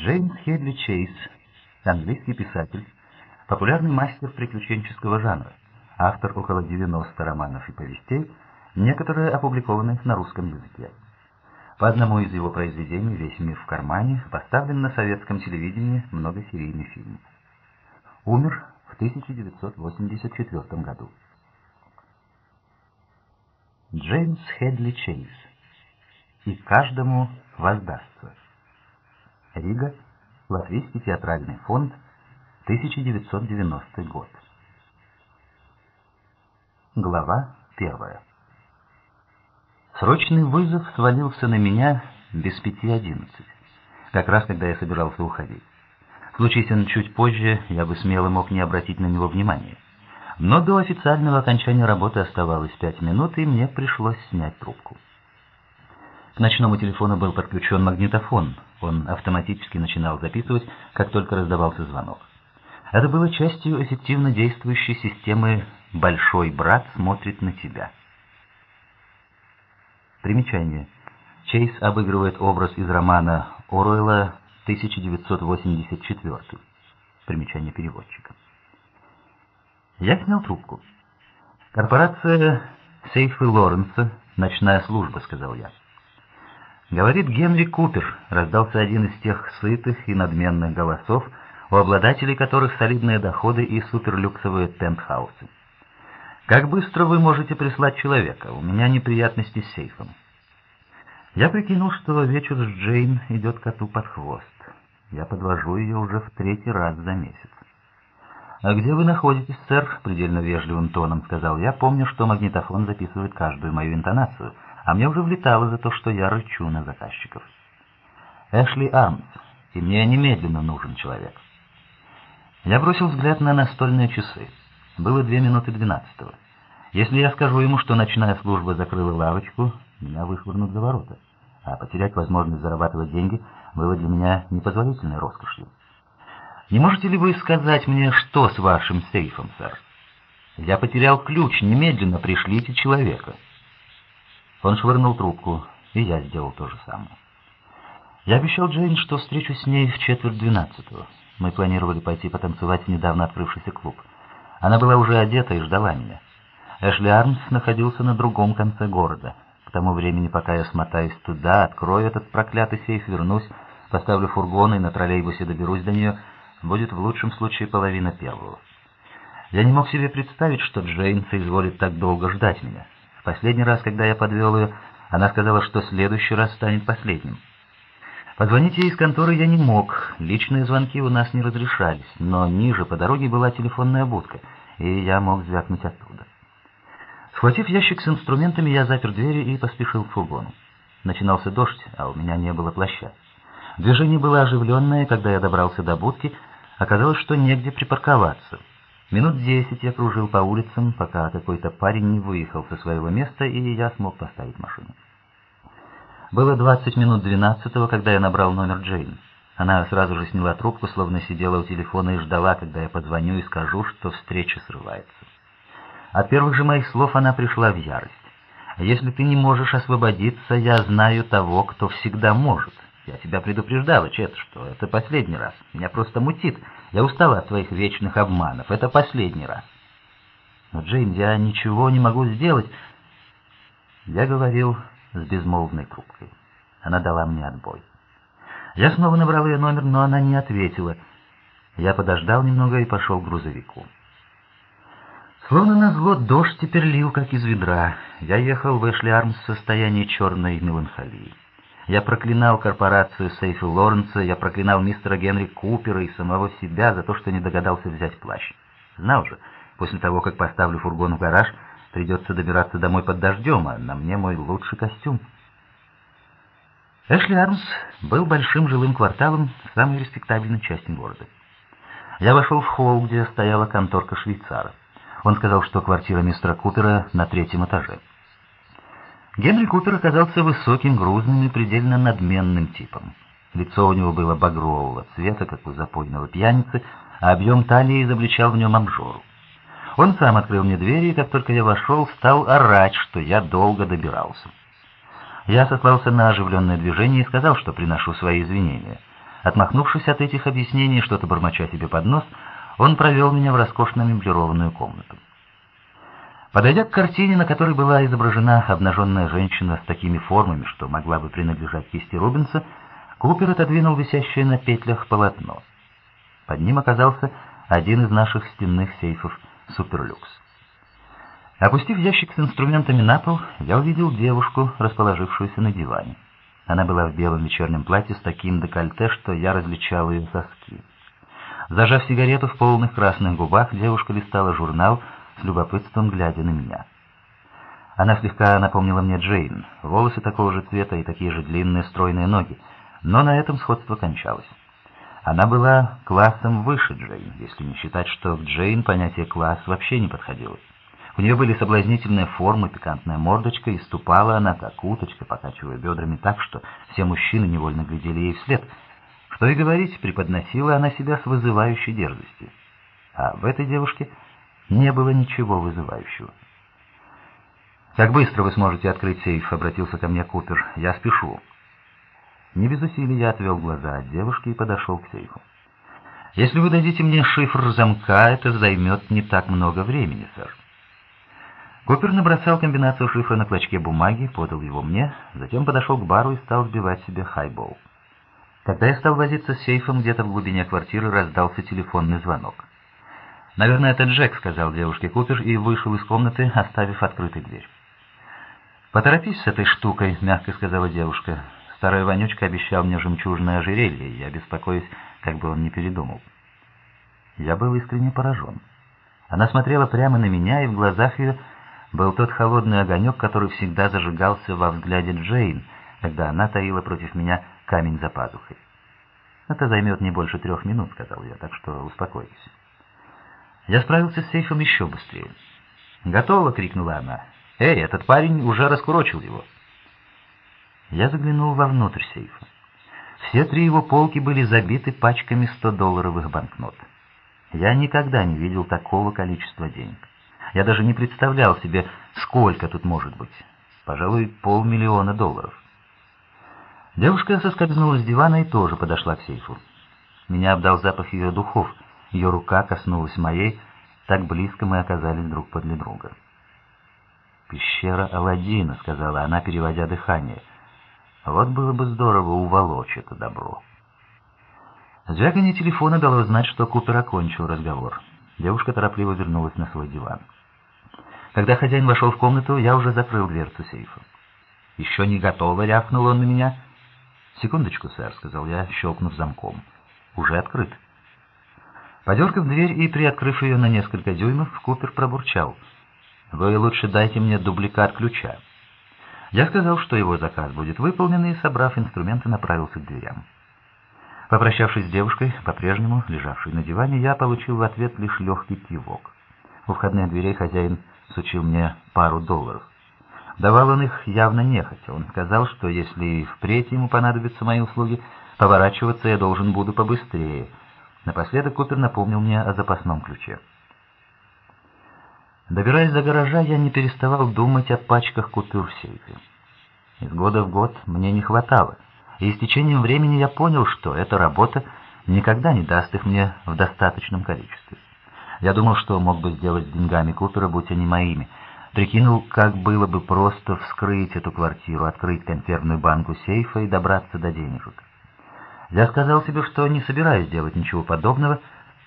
Джеймс Хедли Чейз, английский писатель, популярный мастер приключенческого жанра, автор около 90 романов и повестей, некоторые опубликованы на русском языке. По одному из его произведений «Весь мир в кармане» поставлен на советском телевидении многосерийный фильм. Умер в 1984 году. Джеймс Хедли Чейз. И каждому воздастся. Рига, Латвийский театральный фонд, 1990 год. Глава первая. Срочный вызов свалился на меня без пяти одиннадцать, как раз когда я собирался уходить. Случись он чуть позже, я бы смело мог не обратить на него внимания. Но до официального окончания работы оставалось пять минут, и мне пришлось снять трубку. К ночному телефону был подключен магнитофон. Он автоматически начинал записывать, как только раздавался звонок. Это было частью эффективно действующей системы «Большой брат смотрит на тебя». Примечание. Чейз обыгрывает образ из романа Оруэлла 1984. Примечание переводчика. Я снял трубку. «Корпорация Сейфы Лоренса, ночная служба», — сказал я. Говорит Генри Купер, раздался один из тех сытых и надменных голосов, у обладателей которых солидные доходы и суперлюксовые пентхаусы. «Как быстро вы можете прислать человека? У меня неприятности с сейфом». Я прикинул, что вечер с Джейн идет коту под хвост. Я подвожу ее уже в третий раз за месяц. «А где вы находитесь, сэр?» — предельно вежливым тоном сказал я. «Помню, что магнитофон записывает каждую мою интонацию» а мне уже влетало за то, что я рычу на заказчиков. Эшли Армс, и мне немедленно нужен человек. Я бросил взгляд на настольные часы. Было две минуты двенадцатого. Если я скажу ему, что ночная служба закрыла лавочку, меня вышвырнут за ворота, а потерять возможность зарабатывать деньги было для меня непозволительной роскошью. Не можете ли вы сказать мне, что с вашим сейфом, сэр? Я потерял ключ, немедленно пришлите человека. Он швырнул трубку, и я сделал то же самое. Я обещал Джейн, что встречусь с ней в четверть двенадцатого. Мы планировали пойти потанцевать в недавно открывшийся клуб. Она была уже одета и ждала меня. Эшли Армс находился на другом конце города. К тому времени, пока я смотаюсь туда, открою этот проклятый сейф, вернусь, поставлю фургон и на троллейбусе доберусь до нее, будет в лучшем случае половина первого. Я не мог себе представить, что Джейн соизволит так долго ждать меня. В последний раз, когда я подвел ее, она сказала, что следующий раз станет последним. Позвонить ей из конторы я не мог, личные звонки у нас не разрешались, но ниже по дороге была телефонная будка, и я мог звякнуть оттуда. Схватив ящик с инструментами, я запер двери и поспешил к фургону. Начинался дождь, а у меня не было плаща. Движение было оживленное, когда я добрался до будки, оказалось, что негде припарковаться — Минут десять я кружил по улицам, пока какой-то парень не выехал со своего места, и я смог поставить машину. Было двадцать минут двенадцатого, когда я набрал номер Джейн. Она сразу же сняла трубку, словно сидела у телефона и ждала, когда я позвоню и скажу, что встреча срывается. От первых же моих слов она пришла в ярость. «Если ты не можешь освободиться, я знаю того, кто всегда может. Я тебя предупреждала, Чет, что это последний раз. Меня просто мутит». Я устала от своих вечных обманов. Это последний раз. Но, Джейн, я ничего не могу сделать. Я говорил с безмолвной трубкой. Она дала мне отбой. Я снова набрал ее номер, но она не ответила. Я подождал немного и пошел к грузовику. Словно назло, дождь теперь лил, как из ведра. Я ехал в Эшли Армс в состоянии черной меланхолии. Я проклинал корпорацию Сейфи Лоренса, я проклинал мистера Генри Купера и самого себя за то, что не догадался взять плащ. Знал же, после того, как поставлю фургон в гараж, придется добираться домой под дождем, а на мне мой лучший костюм. Эшли Армс был большим жилым кварталом самой респектабельной части города. Я вошел в холл, где стояла конторка швейцара. Он сказал, что квартира мистера Купера на третьем этаже. Генри Купер оказался высоким, грузным и предельно надменным типом. Лицо у него было багрового цвета, как у запойного пьяницы, а объем талии изобличал в нем обжору. Он сам открыл мне двери, и как только я вошел, стал орать, что я долго добирался. Я сослался на оживленное движение и сказал, что приношу свои извинения. Отмахнувшись от этих объяснений, что-то бормоча себе под нос, он провел меня в роскошно меблированную комнату. Подойдя к картине, на которой была изображена обнаженная женщина с такими формами, что могла бы принадлежать кисти Рубенса, Купер отодвинул висящее на петлях полотно. Под ним оказался один из наших стенных сейфов «Суперлюкс». Опустив ящик с инструментами на пол, я увидел девушку, расположившуюся на диване. Она была в белом вечернем платье с таким декольте, что я различал ее соски. Зажав сигарету в полных красных губах, девушка листала журнал, с любопытством глядя на меня. Она слегка напомнила мне Джейн, волосы такого же цвета и такие же длинные стройные ноги, но на этом сходство кончалось. Она была классом выше Джейн, если не считать, что к Джейн понятие «класс» вообще не подходило. У нее были соблазнительные формы, пикантная мордочка, и ступала она, как уточка, покачивая бедрами так, что все мужчины невольно глядели ей вслед. Что и говорить, преподносила она себя с вызывающей дерзостью. А в этой девушке не было ничего вызывающего. «Как быстро вы сможете открыть сейф?» — обратился ко мне Купер. «Я спешу». Не без усилий я отвел глаза от девушки и подошел к сейфу. «Если вы дадите мне шифр замка, это займет не так много времени, сэр». Купер набросал комбинацию шифра на клочке бумаги, подал его мне, затем подошел к бару и стал сбивать себе хайбол. Когда я стал возиться с сейфом, где-то в глубине квартиры раздался телефонный звонок. «Наверное, это Джек», — сказал девушке Купер и вышел из комнаты, оставив открытой дверь. «Поторопись с этой штукой», — мягко сказала девушка. Старая вонючка обещал мне жемчужное ожерелье, я беспокоюсь, как бы он не передумал. Я был искренне поражен. Она смотрела прямо на меня, и в глазах ее был тот холодный огонек, который всегда зажигался во взгляде Джейн, когда она таила против меня камень за пазухой. «Это займет не больше трех минут», — сказал я, — «так что успокойтесь». Я справился с сейфом еще быстрее. «Готово!» — крикнула она. «Эй, этот парень уже раскурочил его!» Я заглянул вовнутрь сейфа. Все три его полки были забиты пачками 100-долларовых банкнот. Я никогда не видел такого количества денег. Я даже не представлял себе, сколько тут может быть. Пожалуй, полмиллиона долларов. Девушка соскользнула с дивана и тоже подошла к сейфу. Меня обдал запах ее духов. Ее рука коснулась моей, так близко мы оказались друг подле друга. «Пещера Аладдина», — сказала она, переводя дыхание. «Вот было бы здорово уволочь это добро». Звяканье телефона дало знать, что Купер окончил разговор. Девушка торопливо вернулась на свой диван. Когда хозяин вошел в комнату, я уже закрыл дверцу сейфа. «Еще не готово», — рявкнул он на меня. «Секундочку, сэр», — сказал я, щелкнув замком. «Уже открыт». Подергав дверь и приоткрыв ее на несколько дюймов, Купер пробурчал. «Вы лучше дайте мне дубликат ключа». Я сказал, что его заказ будет выполнен, и, собрав инструменты, направился к дверям. Попрощавшись с девушкой, по-прежнему лежавшей на диване, я получил в ответ лишь легкий кивок. У входных дверей хозяин сучил мне пару долларов. Давал он их явно нехотя. Он сказал, что если впредь ему понадобятся мои услуги, поворачиваться я должен буду побыстрее — Напоследок Купер напомнил мне о запасном ключе. Добираясь до гаража, я не переставал думать о пачках купюр в сейфе. Из года в год мне не хватало, и с течением времени я понял, что эта работа никогда не даст их мне в достаточном количестве. Я думал, что мог бы сделать с деньгами Купера, будь они моими. Прикинул, как было бы просто вскрыть эту квартиру, открыть консервную банку сейфа и добраться до денежек. Я сказал себе, что не собираюсь делать ничего подобного,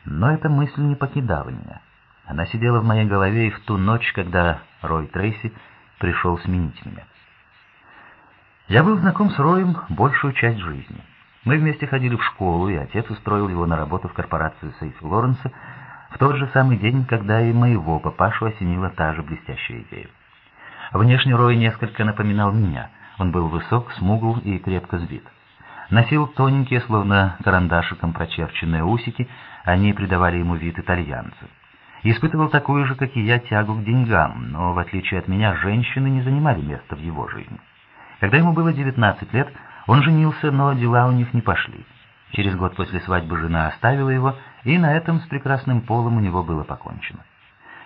но эта мысль не покидала меня. Она сидела в моей голове и в ту ночь, когда Рой Трейси пришел сменить меня. Я был знаком с Роем большую часть жизни. Мы вместе ходили в школу, и отец устроил его на работу в корпорацию Сейф Лоренса в тот же самый день, когда и моего папашу осенила та же блестящая идея. Внешне Рой несколько напоминал меня. Он был высок, смугл и крепко сбит. Носил тоненькие, словно карандашиком прочерченные усики, они придавали ему вид итальянца. Испытывал такую же, как и я, тягу к деньгам, но, в отличие от меня, женщины не занимали места в его жизни. Когда ему было 19 лет, он женился, но дела у них не пошли. Через год после свадьбы жена оставила его, и на этом с прекрасным полом у него было покончено.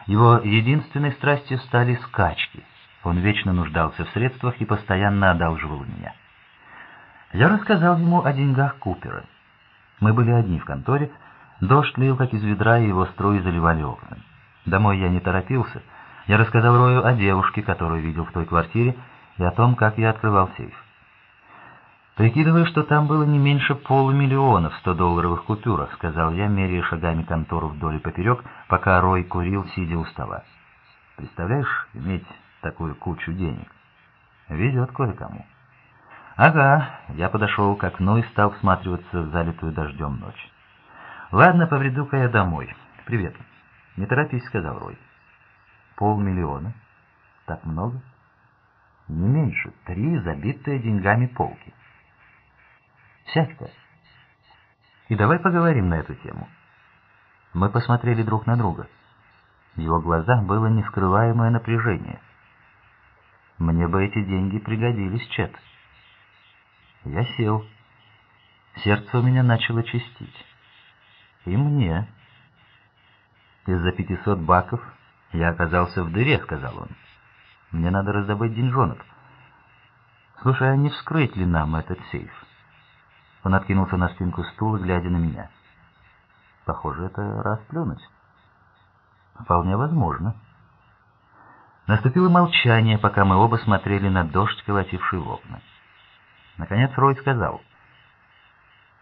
Его единственной страстью стали скачки. Он вечно нуждался в средствах и постоянно одалживал меня. Я рассказал ему о деньгах Купера. Мы были одни в конторе, дождь лил как из ведра, и его струи заливали окна. Домой я не торопился. Я рассказал Рою о девушке, которую видел в той квартире, и о том, как я открывал сейф. «Прикидываю, что там было не меньше полумиллиона в 100-долларовых купюрах», — сказал я, меряя шагами контору вдоль и поперек, пока Рой курил, сидя у стола. «Представляешь, иметь такую кучу денег? Везет кое-кому». «Ага», — я подошел к окну и стал всматриваться в залитую дождем ночь. «Ладно, повреду-ка я домой. Привет». «Не торопись», — сказал Рой. «Полмиллиона? Так много?» «Не меньше. Три забитые деньгами полки». Сядь-ка. И давай поговорим на эту тему. Мы посмотрели друг на друга. В его глазах было нескрываемое напряжение. Мне бы эти деньги пригодились, Чет. Я сел. Сердце у меня начало чистить. И мне. Из-за пятисот баков я оказался в дыре, сказал он. Мне надо раздобыть деньжонок. Слушай, а не вскрыть ли нам этот сейф? Он откинулся на спинку стула, глядя на меня. Похоже, это расплюнуть. Вполне возможно. Наступило молчание, пока мы оба смотрели на дождь, колотивший в окна. Наконец Рой сказал,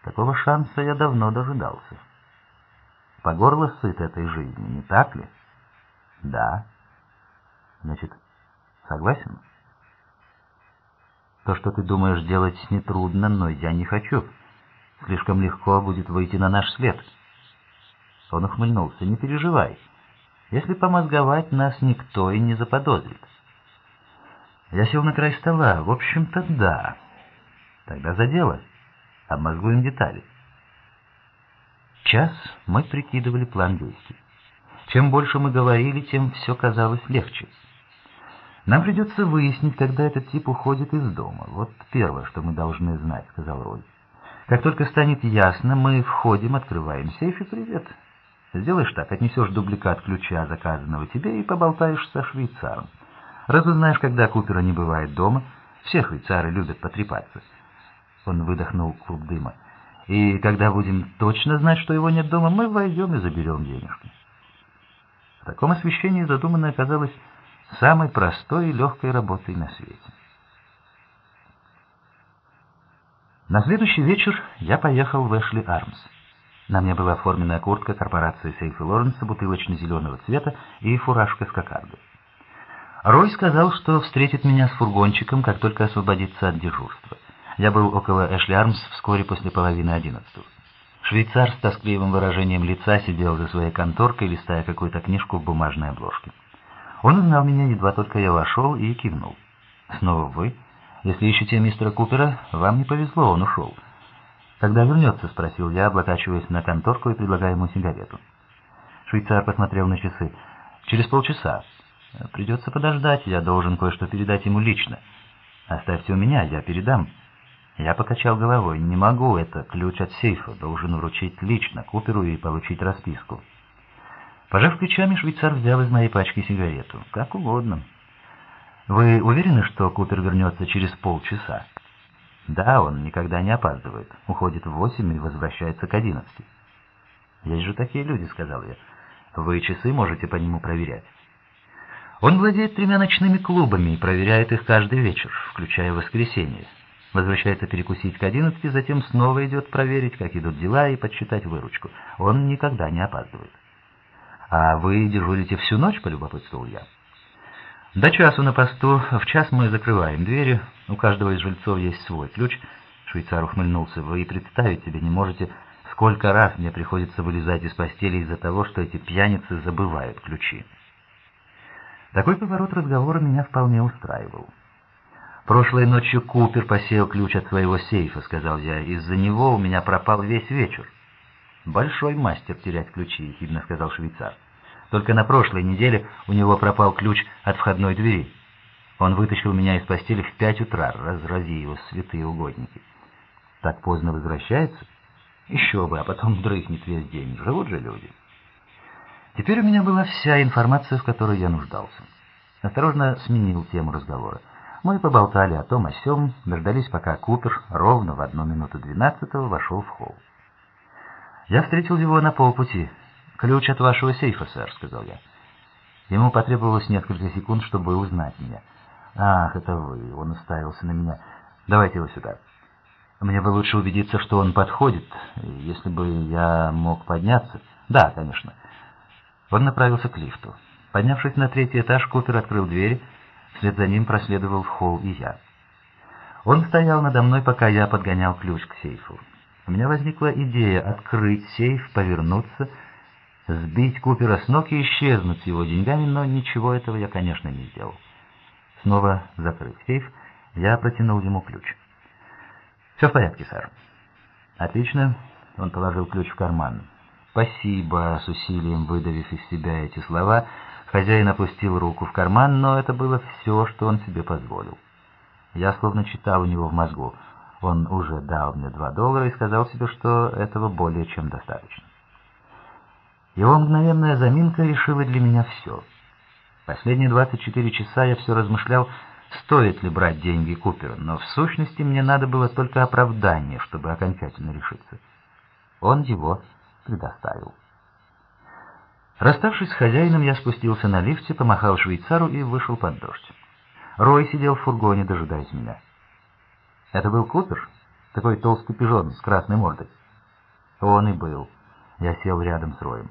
«Такого шанса я давно дожидался. По горло сыт этой жизни, не так ли?» «Да». «Значит, согласен?» То, что ты думаешь делать, нетрудно, но я не хочу. Слишком легко будет выйти на наш след. Он ухмыльнулся. Не переживай. Если помозговать, нас никто и не заподозрит. Я сел на край стола. В общем-то, да. Тогда за дело. Обмозгуем детали. Час мы прикидывали план действий. Чем больше мы говорили, тем все казалось легче. «Нам придется выяснить, когда этот тип уходит из дома. Вот первое, что мы должны знать», — сказал Рой. «Как только станет ясно, мы входим, открываем сейф и привет. Сделаешь так, отнесешь дубликат ключа, заказанного тебе, и поболтаешь со швейцаром. Разузнаешь, когда Купера не бывает дома. Все швейцары любят потрепаться». Он выдохнул клуб дыма. «И когда будем точно знать, что его нет дома, мы войдем и заберем денежки». В таком освещении задуманное оказалось самой простой и легкой работой на свете. На следующий вечер я поехал в Эшли Армс. На мне была оформленная куртка корпорации Сейф и Лоренса бутылочно-зеленого цвета и фуражка с кокардой. Рой сказал, что встретит меня с фургончиком, как только освободится от дежурства. Я был около Эшли Армс вскоре после половины одиннадцатого. Швейцар с тоскливым выражением лица сидел за своей конторкой, листая какую-то книжку в бумажной обложке. Он узнал меня, едва только я вошел, и кивнул. «Снова вы? Если ищете мистера Купера, вам не повезло, он ушел». «Когда вернется?» — спросил я, облокачиваясь на конторку и предлагая ему сигарету. Швейцар посмотрел на часы. «Через полчаса. Придется подождать, я должен кое-что передать ему лично. Оставьте у меня, я передам». Я покачал головой. «Не могу, это ключ от сейфа, должен вручить лично Куперу и получить расписку». Пожав плечами, швейцар взял из моей пачки сигарету. Как угодно. Вы уверены, что Купер вернется через полчаса? Да, он никогда не опаздывает. Уходит в восемь и возвращается к одиннадцати. Есть же такие люди, сказал я. Вы часы можете по нему проверять. Он владеет тремя ночными клубами и проверяет их каждый вечер, включая воскресенье. Возвращается перекусить к одиннадцати, затем снова идет проверить, как идут дела и подсчитать выручку. Он никогда не опаздывает. «А вы дежурите всю ночь?» — полюбопытствовал я. «До часу на посту. В час мы закрываем двери. У каждого из жильцов есть свой ключ». Швейцар ухмыльнулся. «Вы и представить себе не можете, сколько раз мне приходится вылезать из постели из-за того, что эти пьяницы забывают ключи». Такой поворот разговора меня вполне устраивал. «Прошлой ночью Купер посеял ключ от своего сейфа», — сказал я. «Из-за него у меня пропал весь вечер». «Большой мастер терять ключи», — ехидно сказал швейцар. «Только на прошлой неделе у него пропал ключ от входной двери. Он вытащил меня из постели в пять утра, разрази его святые угодники. Так поздно возвращается? Еще бы, а потом дрыхнет весь день. Живут же люди». Теперь у меня была вся информация, в которой я нуждался. Осторожно сменил тему разговора. Мы поболтали о том о сём, дождались, пока Купер ровно в одну минуту двенадцатого вошел в холл. «Я встретил его на полпути. Ключ от вашего сейфа, сэр», — сказал я. Ему потребовалось несколько секунд, чтобы узнать меня. «Ах, это вы!» — он уставился на меня. «Давайте его сюда». Мне бы лучше убедиться, что он подходит, если бы я мог подняться. Да, конечно. Он направился к лифту. Поднявшись на третий этаж, Купер открыл дверь, вслед за ним проследовал в холл и я. Он стоял надо мной, пока я подгонял ключ к сейфу. У меня возникла идея открыть сейф, повернуться, сбить Купера с ног и исчезнуть с его деньгами, но ничего этого я, конечно, не сделал. Снова закрыв сейф, я протянул ему ключ. «Все в порядке, сэр». «Отлично». Он положил ключ в карман. «Спасибо», — с усилием выдавив из себя эти слова, хозяин опустил руку в карман, но это было все, что он себе позволил. Я словно читал у него в мозгу. Он уже дал мне два доллара и сказал себе, что этого более чем достаточно. Его мгновенная заминка решила для меня все. Последние 24 часа я все размышлял, стоит ли брать деньги Купера, но в сущности мне надо было только оправдание, чтобы окончательно решиться. Он его предоставил. Расставшись с хозяином, я спустился на лифте, помахал швейцару и вышел под дождь. Рой сидел в фургоне, дожидаясь меня. Это был Купер? Такой толстый пижон с красной мордой? Он и был. Я сел рядом с Роем.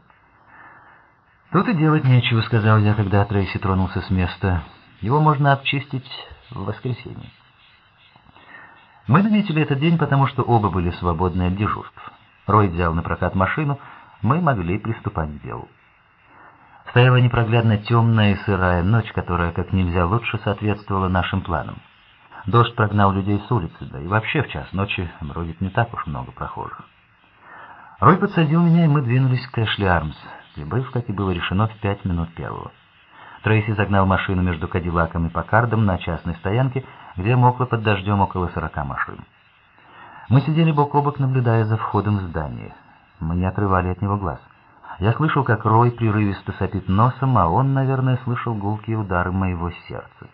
«Тут и делать нечего», — сказал я, когда Трейси тронулся с места. Его можно обчистить в воскресенье. Мы наметили этот день, потому что оба были свободны от дежурств. Рой взял на прокат машину, мы могли приступать к делу. Стояла непроглядно темная и сырая ночь, которая как нельзя лучше соответствовала нашим планам. Дождь прогнал людей с улицы, да и вообще в час ночи бродит не так уж много прохожих. Рой подсадил меня, и мы двинулись к Эшли Армс, прибыв, как и было решено, в пять минут первого. Трейси загнал машину между Кадиллаком и Покардом на частной стоянке, где мокло под дождем около сорока машин. Мы сидели бок о бок, наблюдая за входом в здание. Мы не отрывали от него глаз. Я слышал, как Рой прерывисто сопит носом, а он, наверное, слышал гулкие удары моего сердца.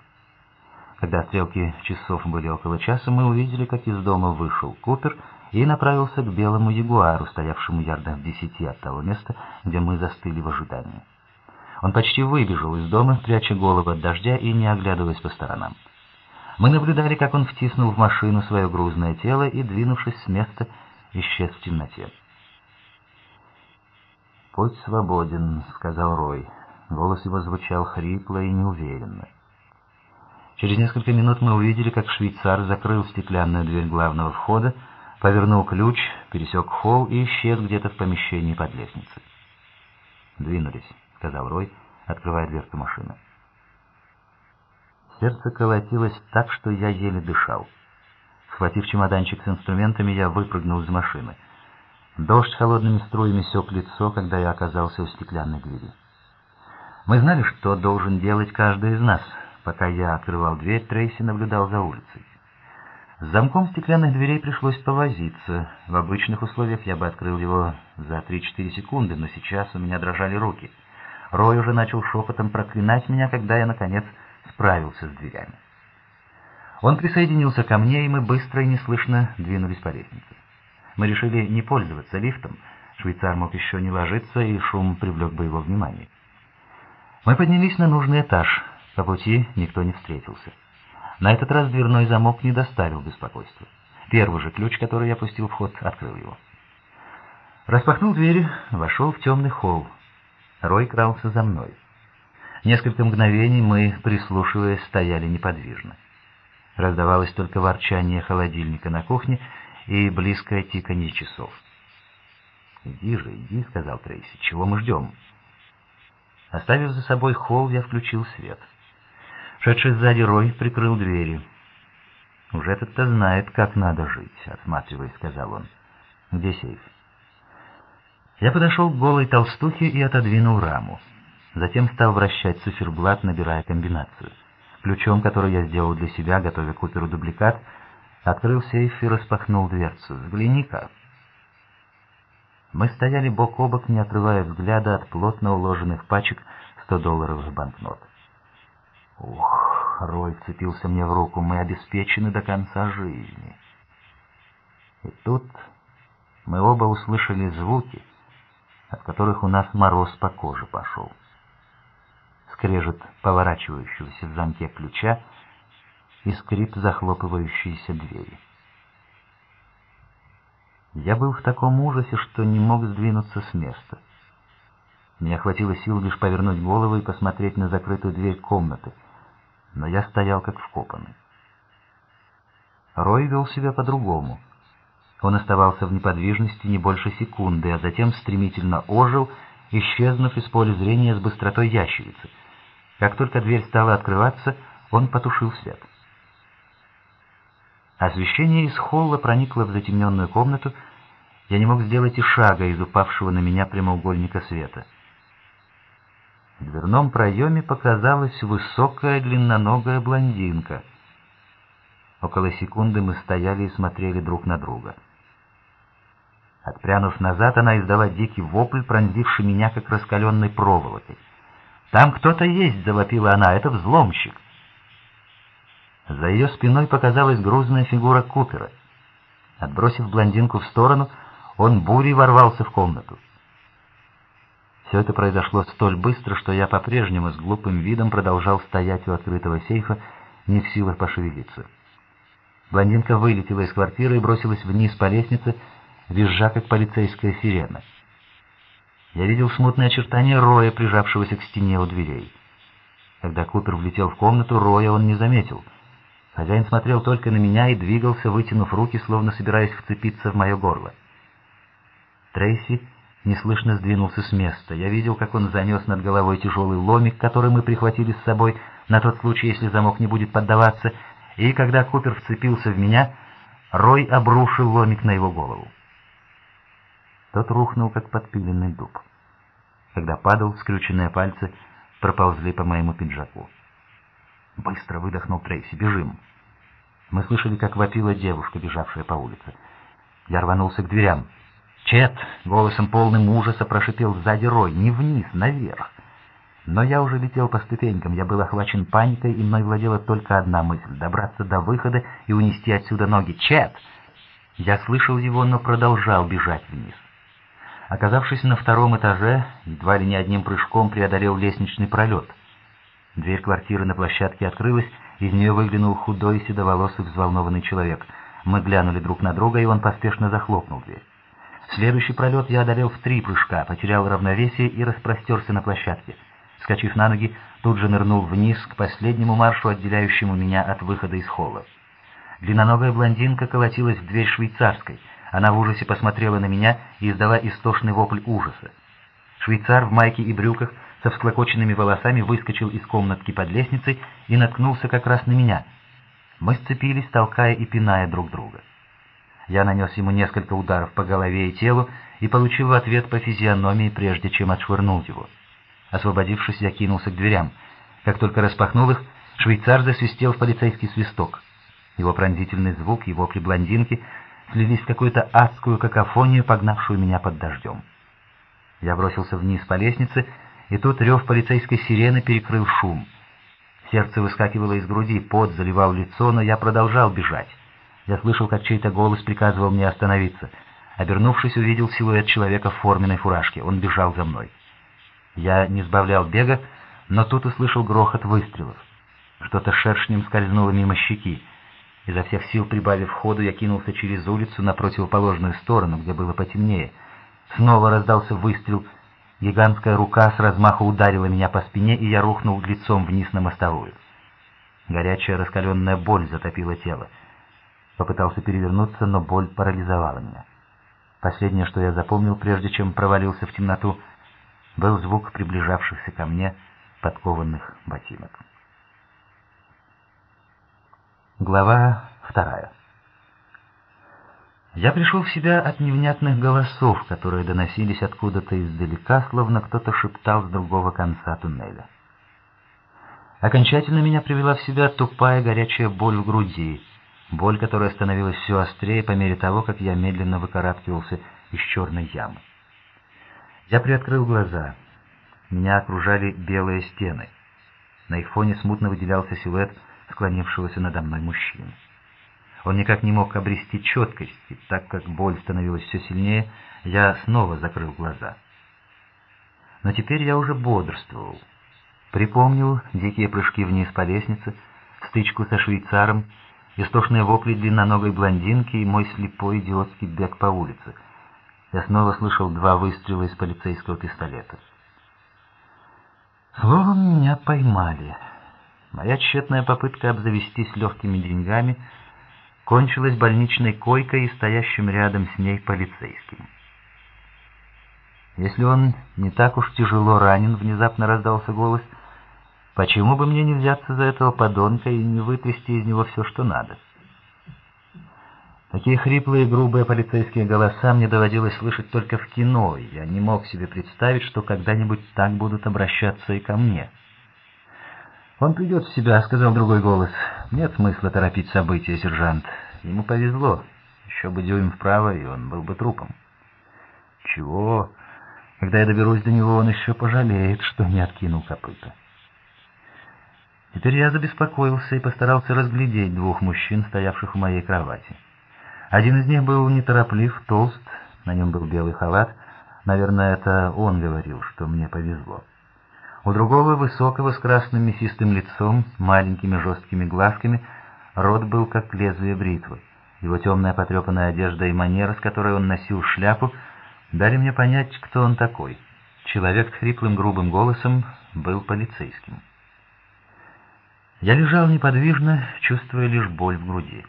Когда стрелки часов были около часа, мы увидели, как из дома вышел Купер и направился к белому ягуару, стоявшему ярдах в десяти от того места, где мы застыли в ожидании. Он почти выбежал из дома, пряча голову от дождя и не оглядываясь по сторонам. Мы наблюдали, как он втиснул в машину свое грузное тело и, двинувшись с места, исчез в темноте. «Путь свободен», — сказал Рой. Голос его звучал хрипло и неуверенно. Через несколько минут мы увидели, как швейцар закрыл стеклянную дверь главного входа, повернул ключ, пересек холл и исчез где-то в помещении под лестницей. «Двинулись», — сказал Рой, открывая дверцу машины. Сердце колотилось так, что я еле дышал. Схватив чемоданчик с инструментами, я выпрыгнул из машины. Дождь холодными струями сек лицо, когда я оказался у стеклянной двери. Мы знали, что должен делать каждый из нас. Пока я открывал дверь, Трейси наблюдал за улицей. С замком стеклянных дверей пришлось повозиться. В обычных условиях я бы открыл его за 3-4 секунды, но сейчас у меня дрожали руки. Рой уже начал шепотом проклинать меня, когда я, наконец, справился с дверями. Он присоединился ко мне, и мы быстро и неслышно двинулись по лестнице. Мы решили не пользоваться лифтом. Швейцар мог еще не ложиться, и шум привлек бы его внимание. Мы поднялись на нужный этаж. По пути никто не встретился. На этот раз дверной замок не доставил беспокойства. Первый же ключ, который я пустил в ход, открыл его. Распахнул двери, вошел в темный холл. Рой крался за мной. Несколько мгновений мы, прислушиваясь, стояли неподвижно. Раздавалось только ворчание холодильника на кухне и близкое тиканье часов. «Иди же, иди», — сказал Трейси, — «чего мы ждем?» Оставив за собой холл, я включил свет. Шедший сзади Рой прикрыл двери. «Уже этот-то знает, как надо жить», — осматриваясь, сказал он. «Где сейф?» Я подошел к голой толстухе и отодвинул раму. Затем стал вращать циферблат, набирая комбинацию. Ключом, который я сделал для себя, готовя Куперу дубликат, открыл сейф и распахнул дверцу. «Взгляни-ка!» Мы стояли бок о бок, не отрывая взгляда от плотно уложенных пачек 100-долларовых банкнот. Ух, Рой вцепился мне в руку, мы обеспечены до конца жизни. И тут мы оба услышали звуки, от которых у нас мороз по коже пошел. Скрежет поворачивающегося в замке ключа и скрип захлопывающейся двери. Я был в таком ужасе, что не мог сдвинуться с места. Мне хватило сил лишь повернуть голову и посмотреть на закрытую дверь комнаты, но я стоял как вкопанный. Рой вел себя по-другому. Он оставался в неподвижности не больше секунды, а затем стремительно ожил, исчезнув из поля зрения с быстротой ящерицы. Как только дверь стала открываться, он потушил свет. Освещение из холла проникло в затемненную комнату, я не мог сделать и шага из упавшего на меня прямоугольника света. В дверном проеме показалась высокая длинноногая блондинка. Около секунды мы стояли и смотрели друг на друга. Отпрянув назад, она издала дикий вопль, пронзивший меня, как раскаленной проволокой. «Там кто-то есть!» — завопила она. «Это взломщик!» За ее спиной показалась грузная фигура Купера. Отбросив блондинку в сторону, он бурей ворвался в комнату. Все это произошло столь быстро, что я по-прежнему с глупым видом продолжал стоять у открытого сейфа, не в силах пошевелиться. Блондинка вылетела из квартиры и бросилась вниз по лестнице, визжа, как полицейская сирена. Я видел смутные очертания Роя, прижавшегося к стене у дверей. Когда Купер влетел в комнату, Роя он не заметил — Хозяин смотрел только на меня и двигался, вытянув руки, словно собираясь вцепиться в мое горло. Трейси неслышно сдвинулся с места. Я видел, как он занес над головой тяжелый ломик, который мы прихватили с собой на тот случай, если замок не будет поддаваться, и когда Купер вцепился в меня, Рой обрушил ломик на его голову. Тот рухнул, как подпиленный дуб. Когда падал, скрюченные пальцы проползли по моему пиджаку. Быстро выдохнул Трейси. «Бежим!» Мы слышали, как вопила девушка, бежавшая по улице. Я рванулся к дверям. «Чет!» — голосом полным ужаса прошипел сзади Рой. «Не вниз, наверх!» Но я уже летел по ступенькам, я был охвачен паникой, и мной владела только одна мысль — добраться до выхода и унести отсюда ноги. «Чет!» Я слышал его, но продолжал бежать вниз. Оказавшись на втором этаже, едва ли не одним прыжком преодолел лестничный пролет — Дверь квартиры на площадке открылась, из нее выглянул худой, седоволосый, взволнованный человек. Мы глянули друг на друга, и он поспешно захлопнул дверь. Следующий пролет я одолел в три прыжка, потерял равновесие и распростерся на площадке. Скочив на ноги, тут же нырнул вниз к последнему маршу, отделяющему меня от выхода из холла. Длинноногая блондинка колотилась в дверь швейцарской. Она в ужасе посмотрела на меня и издала истошный вопль ужаса. Швейцар в майке и брюках со всклокоченными волосами выскочил из комнатки под лестницей и наткнулся как раз на меня. Мы сцепились, толкая и пиная друг друга. Я нанес ему несколько ударов по голове и телу и получил в ответ по физиономии, прежде чем отшвырнул его. Освободившись, я кинулся к дверям. Как только распахнул их, швейцар засвистел в полицейский свисток. Его пронзительный звук, его при блондинке слились в какую-то адскую какофонию, погнавшую меня под дождем. Я бросился вниз по лестнице, и тут рев полицейской сирены перекрыл шум. Сердце выскакивало из груди, пот заливал лицо, но я продолжал бежать. Я слышал, как чей-то голос приказывал мне остановиться. Обернувшись, увидел силуэт человека в форменной фуражке. Он бежал за мной. Я не сбавлял бега, но тут услышал грохот выстрелов. Что-то шершнем скользнуло мимо щеки. Изо всех сил прибавив ходу, я кинулся через улицу на противоположную сторону, где было потемнее. Снова раздался выстрел — Гигантская рука с размаху ударила меня по спине, и я рухнул лицом вниз на мостовую. Горячая раскаленная боль затопила тело. Попытался перевернуться, но боль парализовала меня. Последнее, что я запомнил, прежде чем провалился в темноту, был звук приближавшихся ко мне подкованных ботинок. Глава вторая я пришел в себя от невнятных голосов, которые доносились откуда-то издалека, словно кто-то шептал с другого конца туннеля. Окончательно меня привела в себя тупая горячая боль в груди, боль, которая становилась все острее по мере того, как я медленно выкарабкивался из черной ямы. Я приоткрыл глаза. Меня окружали белые стены. На их фоне смутно выделялся силуэт склонившегося надо мной мужчины. Он никак не мог обрести четкости, так как боль становилась все сильнее, я снова закрыл глаза. Но теперь я уже бодрствовал. Припомнил дикие прыжки вниз по лестнице, стычку со швейцаром, истошные вопли длинноногой блондинки и мой слепой идиотский бег по улице. Я снова слышал два выстрела из полицейского пистолета. Словом, меня поймали. Моя тщетная попытка обзавестись легкими деньгами кончилась больничной койкой и стоящим рядом с ней полицейским. Если он не так уж тяжело ранен, внезапно раздался голос, почему бы мне не взяться за этого подонка и не вытрясти из него все, что надо? Такие хриплые грубые полицейские голоса мне доводилось слышать только в кино, и я не мог себе представить, что когда-нибудь так будут обращаться и ко мне. «Он придет в себя», — сказал другой голос. «Нет смысла торопить события, сержант. Ему повезло. Еще бы дюйм вправо, и он был бы трупом». «Чего? Когда я доберусь до него, он еще пожалеет, что не откинул копыта». Теперь я забеспокоился и постарался разглядеть двух мужчин, стоявших у моей кровати. Один из них был нетороплив, толст, на нем был белый халат. Наверное, это он говорил, что мне повезло. У другого, высокого, с красным мясистым лицом, маленькими жесткими глазками, рот был как лезвие бритвы. Его темная потрепанная одежда и манера, с которой он носил шляпу, дали мне понять, кто он такой. Человек с хриплым грубым голосом был полицейским. Я лежал неподвижно, чувствуя лишь боль в груди.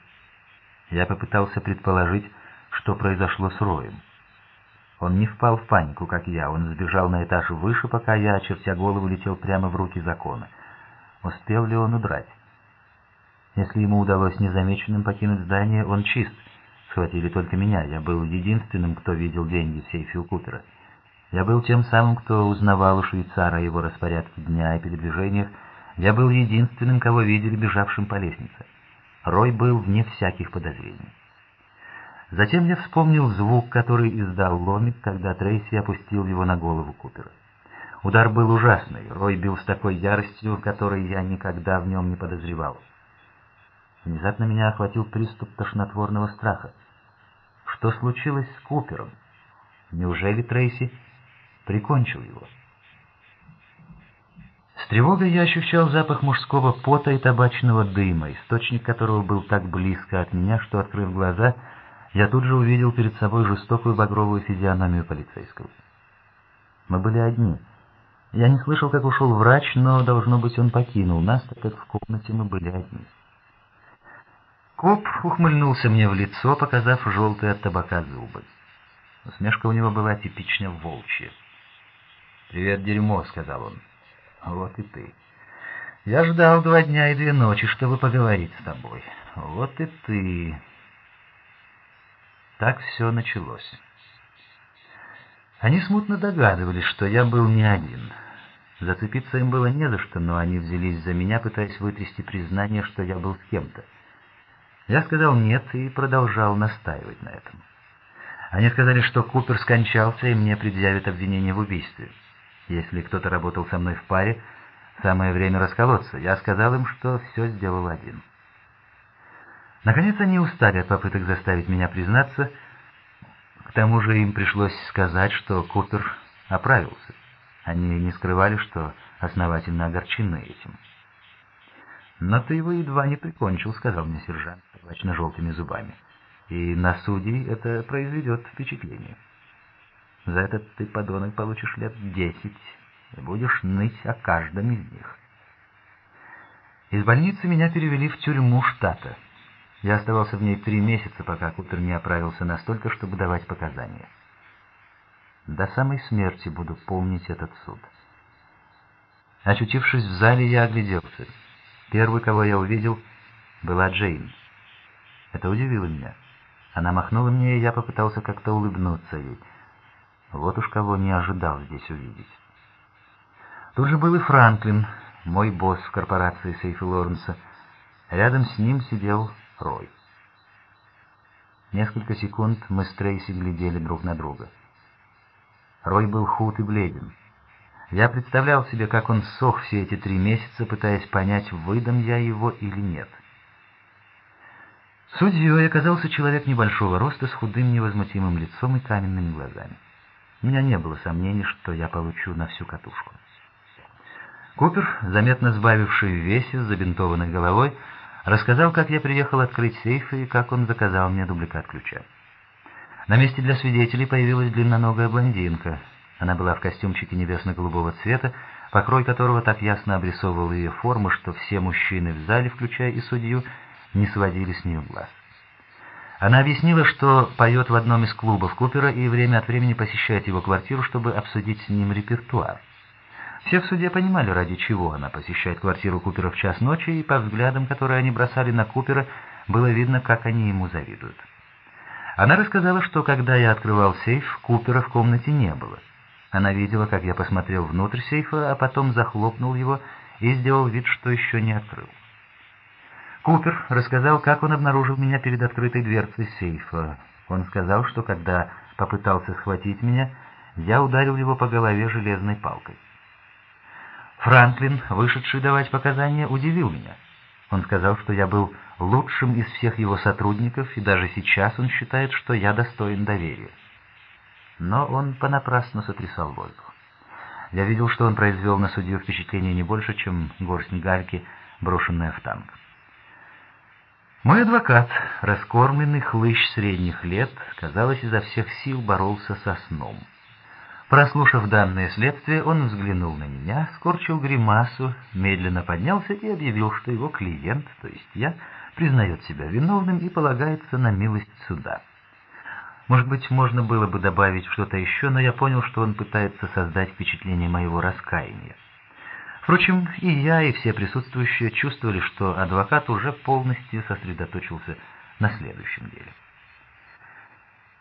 Я попытался предположить, что произошло с Роем. Он не впал в панику, как я. Он сбежал на этаж выше, пока я, очертя голову, летел прямо в руки закона. Успел ли он удрать? Если ему удалось незамеченным покинуть здание, он чист. Схватили только меня. Я был единственным, кто видел деньги в сейфе у Купера. Я был тем самым, кто узнавал у швейцара его распорядке дня и передвижениях. Я был единственным, кого видели бежавшим по лестнице. Рой был вне всяких подозрений. Затем я вспомнил звук, который издал ломик, когда Трейси опустил его на голову Купера. Удар был ужасный, Рой бил с такой яростью, которой я никогда в нем не подозревал. Внезапно меня охватил приступ тошнотворного страха. Что случилось с Купером? Неужели Трейси прикончил его? С тревогой я ощущал запах мужского пота и табачного дыма, источник которого был так близко от меня, что, открыв глаза, я тут же увидел перед собой жестокую багровую физиономию полицейского. Мы были одни. Я не слышал, как ушел врач, но, должно быть, он покинул нас, так как в комнате мы были одни. Коп ухмыльнулся мне в лицо, показав желтые от табака зубы. Усмешка у него была типично волчья. «Привет, дерьмо», — сказал он. Вот и ты. Я ждал два дня и две ночи, чтобы поговорить с тобой. Вот и ты. Так все началось. Они смутно догадывались, что я был не один. Зацепиться им было не за что, но они взялись за меня, пытаясь вытрясти признание, что я был с кем-то. Я сказал «нет» и продолжал настаивать на этом. Они сказали, что Купер скончался, и мне предъявят обвинение в убийстве. Если кто-то работал со мной в паре, самое время расколоться. Я сказал им, что все сделал один. Наконец они устали от попыток заставить меня признаться. К тому же им пришлось сказать, что Купер оправился. Они не скрывали, что основательно огорчены этим. «Но ты его едва не прикончил», — сказал мне сержант, табачно-желтыми зубами. «И на судей это произведет впечатление». За этот ты, подонок, получишь лет десять и будешь ныть о каждом из них. Из больницы меня перевели в тюрьму штата. Я оставался в ней три месяца, пока Купер не оправился настолько, чтобы давать показания. До самой смерти буду помнить этот суд. Очутившись в зале, я огляделся. Первый, кого я увидел, была Джейн. Это удивило меня. Она махнула мне, и я попытался как-то улыбнуться ей. Вот уж кого не ожидал здесь увидеть. Тут же был и Франклин, мой босс в корпорации Сейфи Лоренса. Рядом с ним сидел Рой. Несколько секунд мы с Трейси глядели друг на друга. Рой был худ и бледен. Я представлял себе, как он сох все эти три месяца, пытаясь понять, выдам я его или нет. Судьей оказался человек небольшого роста с худым невозмутимым лицом и каменными глазами. У меня не было сомнений, что я получу на всю катушку. Купер, заметно сбавивший в весе, с забинтованной головой, рассказал, как я приехал открыть сейф и как он заказал мне дубликат ключа. На месте для свидетелей появилась длинноногая блондинка. Она была в костюмчике небесно-голубого цвета, покрой которого так ясно обрисовывал ее форму, что все мужчины в зале, включая и судью, не сводили с нее глаз. Она объяснила, что поет в одном из клубов Купера и время от времени посещает его квартиру, чтобы обсудить с ним репертуар. Все в суде понимали, ради чего она посещает квартиру Купера в час ночи, и по взглядам, которые они бросали на Купера, было видно, как они ему завидуют. Она рассказала, что когда я открывал сейф, Купера в комнате не было. Она видела, как я посмотрел внутрь сейфа, а потом захлопнул его и сделал вид, что еще не открыл. Купер рассказал, как он обнаружил меня перед открытой дверцей сейфа. Он сказал, что когда попытался схватить меня, я ударил его по голове железной палкой. Франклин, вышедший давать показания, удивил меня. Он сказал, что я был лучшим из всех его сотрудников, и даже сейчас он считает, что я достоин доверия. Но он понапрасну сотрясал воздух. Я видел, что он произвел на судью впечатление не больше, чем горсть гальки, брошенная в танк. Мой адвокат, раскормленный хлыщ средних лет, казалось, изо всех сил боролся со сном. Прослушав данное следствие, он взглянул на меня, скорчил гримасу, медленно поднялся и объявил, что его клиент, то есть я, признает себя виновным и полагается на милость суда. Может быть, можно было бы добавить что-то еще, но я понял, что он пытается создать впечатление моего раскаяния. Впрочем, и я, и все присутствующие чувствовали, что адвокат уже полностью сосредоточился на следующем деле.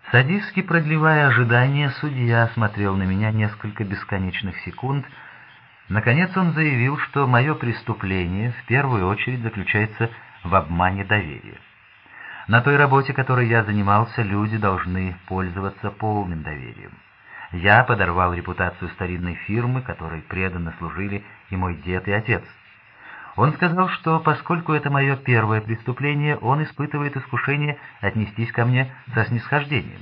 Садистски продлевая ожидание, судья смотрел на меня несколько бесконечных секунд. Наконец он заявил, что мое преступление в первую очередь заключается в обмане доверия. На той работе, которой я занимался, люди должны пользоваться полным доверием. Я подорвал репутацию старинной фирмы, которой преданно служили и мой дед, и отец. Он сказал, что поскольку это мое первое преступление, он испытывает искушение отнестись ко мне со снисхождением.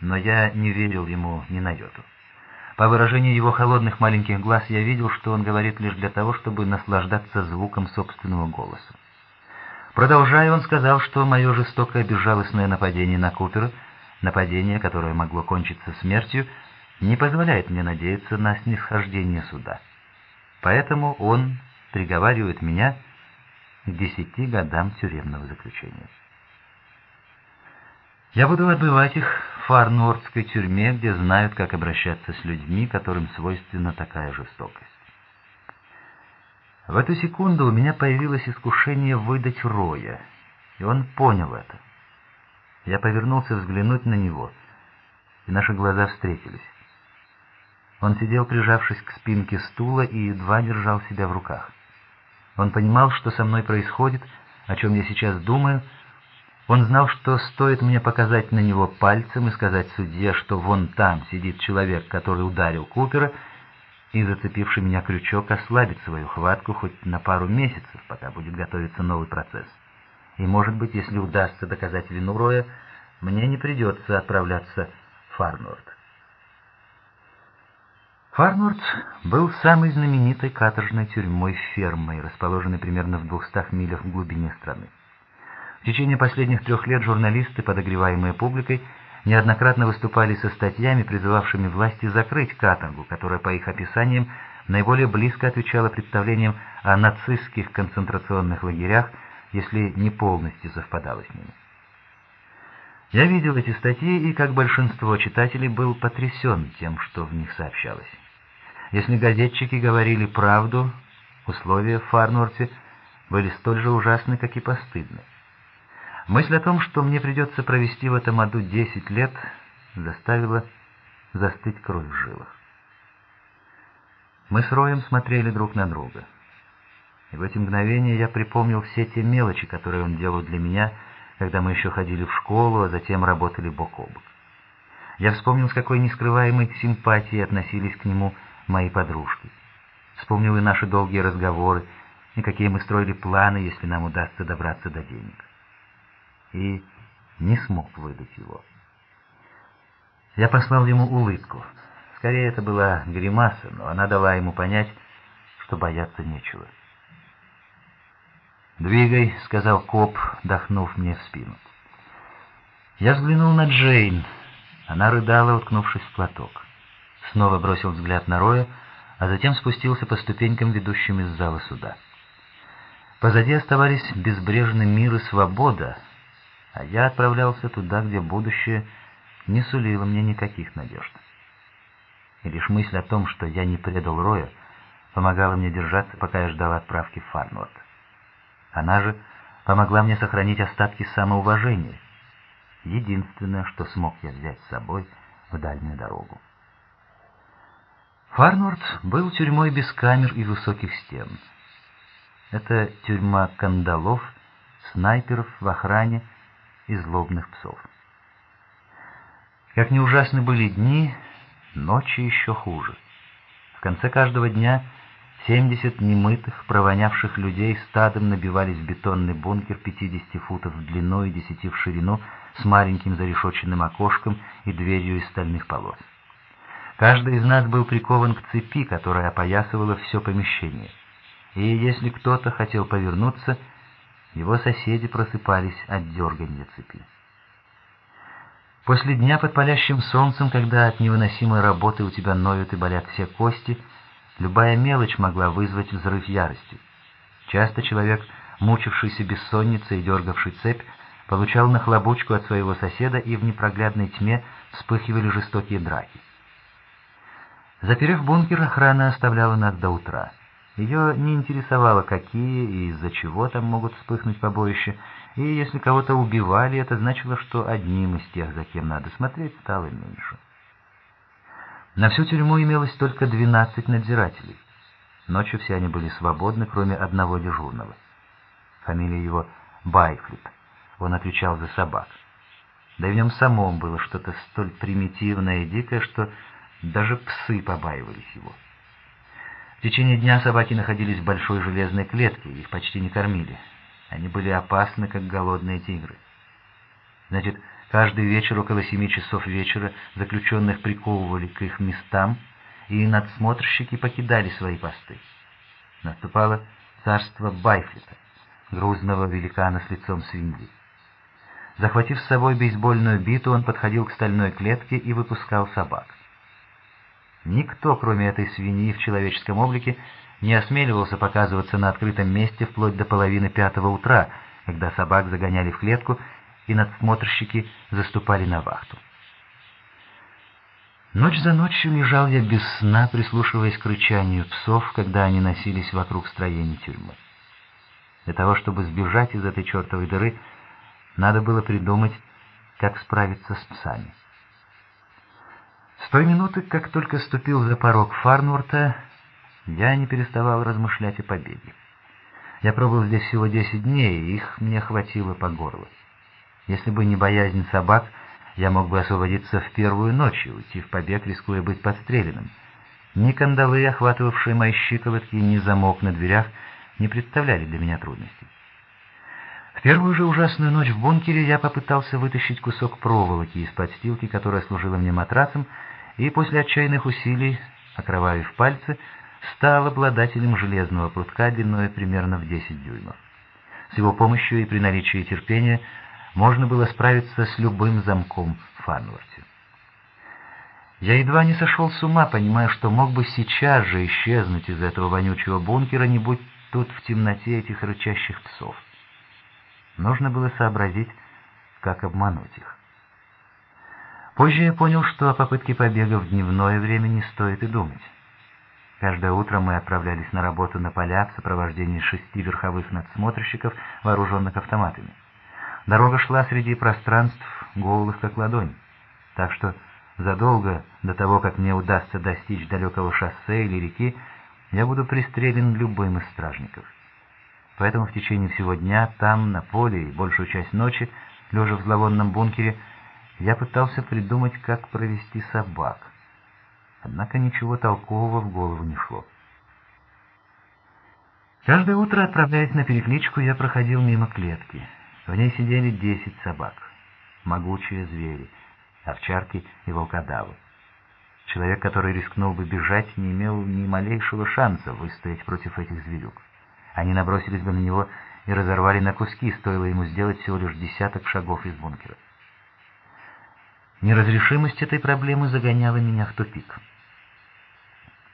Но я не верил ему ни на йоту. По выражению его холодных маленьких глаз я видел, что он говорит лишь для того, чтобы наслаждаться звуком собственного голоса. Продолжая, он сказал, что мое жестокое безжалостное нападение на Купера, нападение, которое могло кончиться смертью, не позволяет мне надеяться на снисхождение суда. Поэтому он приговаривают меня к десяти годам тюремного заключения. Я буду отбывать их в Фарнордской тюрьме, где знают, как обращаться с людьми, которым свойственна такая жестокость. В эту секунду у меня появилось искушение выдать Роя, и он понял это. Я повернулся взглянуть на него, и наши глаза встретились. Он сидел, прижавшись к спинке стула, и едва держал себя в руках. Он понимал, что со мной происходит, о чем я сейчас думаю. Он знал, что стоит мне показать на него пальцем и сказать судье, что вон там сидит человек, который ударил Купера, и, зацепивший меня крючок, ослабит свою хватку хоть на пару месяцев, пока будет готовиться новый процесс. И, может быть, если удастся доказать вину Роя, мне не придется отправляться в Фарнорд. Фарнорд был самой знаменитой каторжной тюрьмой-фермой, расположенной примерно в двухстах милях в глубине страны. В течение последних трех лет журналисты, подогреваемые публикой, неоднократно выступали со статьями, призывавшими власти закрыть каторгу, которая, по их описаниям, наиболее близко отвечала представлениям о нацистских концентрационных лагерях, если не полностью совпадала с ними. Я видел эти статьи и, как большинство читателей, был потрясен тем, что в них сообщалось. Если газетчики говорили правду, условия в Фарнорте были столь же ужасны, как и постыдны. Мысль о том, что мне придется провести в этом аду десять лет, заставила застыть кровь в жилах. Мы с Роем смотрели друг на друга. И в эти мгновения я припомнил все те мелочи, которые он делал для меня, когда мы еще ходили в школу, а затем работали бок о бок. Я вспомнил, с какой нескрываемой симпатией относились к нему мои подружки. Вспомнил и наши долгие разговоры, и какие мы строили планы, если нам удастся добраться до денег. и не смог выдать его. Я послал ему улыбку. Скорее, это была гримаса, но она дала ему понять, что бояться нечего. «Двигай», — сказал коп, дохнув мне в спину. Я взглянул на Джейн. Она рыдала, уткнувшись в платок. Снова бросил взгляд на Роя, а затем спустился по ступенькам, ведущим из зала суда. Позади оставались безбрежный мир и свобода, а я отправлялся туда, где будущее не сулило мне никаких надежд. И лишь мысль о том, что я не предал Роя, помогала мне держаться, пока я ждал отправки в Фарнворд. Она же помогла мне сохранить остатки самоуважения. Единственное, что смог я взять с собой в дальнюю дорогу. Фарнворд был тюрьмой без камер и высоких стен. Это тюрьма кандалов, снайперов в охране и злобных псов. Как ни ужасны были дни, ночи еще хуже. В конце каждого дня семьдесят немытых, провонявших людей стадом набивались в бетонный бункер 50 футов в длину и 10 в ширину с маленьким зарешоченным окошком и дверью из стальных полос. Каждый из нас был прикован к цепи, которая опоясывала все помещение. И если кто-то хотел повернуться, его соседи просыпались от дергания цепи. После дня под палящим солнцем, когда от невыносимой работы у тебя ноют и болят все кости, любая мелочь могла вызвать взрыв ярости. Часто человек, мучившийся бессонницей и дергавший цепь, получал нахлобучку от своего соседа, и в непроглядной тьме вспыхивали жестокие драки. Заперев бункер, охрана оставляла нас до утра. Ее не интересовало, какие и из-за чего там могут вспыхнуть побоища, и если кого-то убивали, это значило, что одним из тех, за кем надо смотреть, стало меньше. На всю тюрьму имелось только 12 надзирателей. Ночью все они были свободны, кроме одного дежурного. Фамилия его Байфлип. Он отвечал за собак. Да и в нем самом было что-то столь примитивное и дикое, что даже псы побаивались его. В течение дня собаки находились в большой железной клетке, их почти не кормили. Они были опасны, как голодные тигры. Значит, каждый вечер около семи часов вечера заключенных приковывали к их местам, и надсмотрщики покидали свои посты. Наступало царство Байфлета, грузного великана с лицом свиньи. Захватив с собой бейсбольную биту, он подходил к стальной клетке и выпускал собак. Никто, кроме этой свиньи в человеческом облике, не осмеливался показываться на открытом месте вплоть до половины пятого утра, когда собак загоняли в клетку и надсмотрщики заступали на вахту. Ночь за ночью лежал я без сна, прислушиваясь к рычанию псов, когда они носились вокруг строений тюрьмы. Для того, чтобы сбежать из этой чертовой дыры, надо было придумать, как справиться с псами. С той минуты, как только ступил за порог Фарнворта, я не переставал размышлять о побеге. Я пробыл здесь всего десять дней, и их мне хватило по горло. Если бы не боязнь собак, я мог бы освободиться в первую ночь и уйти в побег, рискуя быть подстреленным. Ни кандалы, охватывавшие мои щиколотки, ни замок на дверях не представляли для меня трудностей. В первую же ужасную ночь в бункере я попытался вытащить кусок проволоки из подстилки, которая служила мне матрасом, и после отчаянных усилий, окровавив пальцы, стал обладателем железного прутка длиной примерно в 10 дюймов. С его помощью и при наличии терпения можно было справиться с любым замком в Фанворте. Я едва не сошел с ума, понимая, что мог бы сейчас же исчезнуть из этого вонючего бункера, не будь тут в темноте этих рычащих псов. Нужно было сообразить, как обмануть их. Позже я понял, что о попытке побега в дневное время не стоит и думать. Каждое утро мы отправлялись на работу на поля в сопровождении шести верховых надсмотрщиков, вооруженных автоматами. Дорога шла среди пространств, голых как ладонь, так что задолго до того, как мне удастся достичь далекого шоссе или реки, я буду пристрелен любым из стражников. Поэтому в течение всего дня там, на поле и большую часть ночи, лежа в зловонном бункере, я пытался придумать, как провести собак. Однако ничего толкового в голову не шло. Каждое утро, отправляясь на перекличку, я проходил мимо клетки. В ней сидели десять собак, могучие звери, овчарки и волкодавы. Человек, который рискнул бы бежать, не имел ни малейшего шанса выстоять против этих зверюк. Они набросились бы на него и разорвали на куски, стоило ему сделать всего лишь десяток шагов из бункера. Неразрешимость этой проблемы загоняла меня в тупик.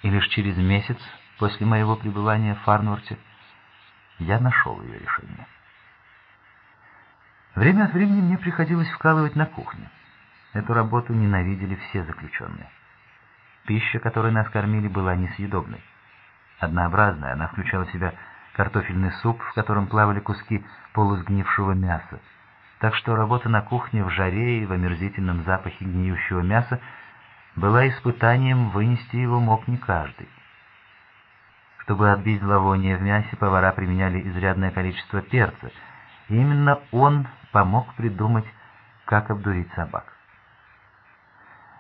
И лишь через месяц после моего пребывания в Фарнворте я нашел ее решение. Время от времени мне приходилось вкалывать на кухне. Эту работу ненавидели все заключенные. Пища, которой нас кормили, была несъедобной. Однообразная, она включала в себя картофельный суп, в котором плавали куски полусгнившего мяса, так что работа на кухне в жаре и в омерзительном запахе гниющего мяса была испытанием, вынести его мог не каждый. Чтобы отбить зловоние в мясе, повара применяли изрядное количество перца, и именно он помог придумать, как обдурить собак.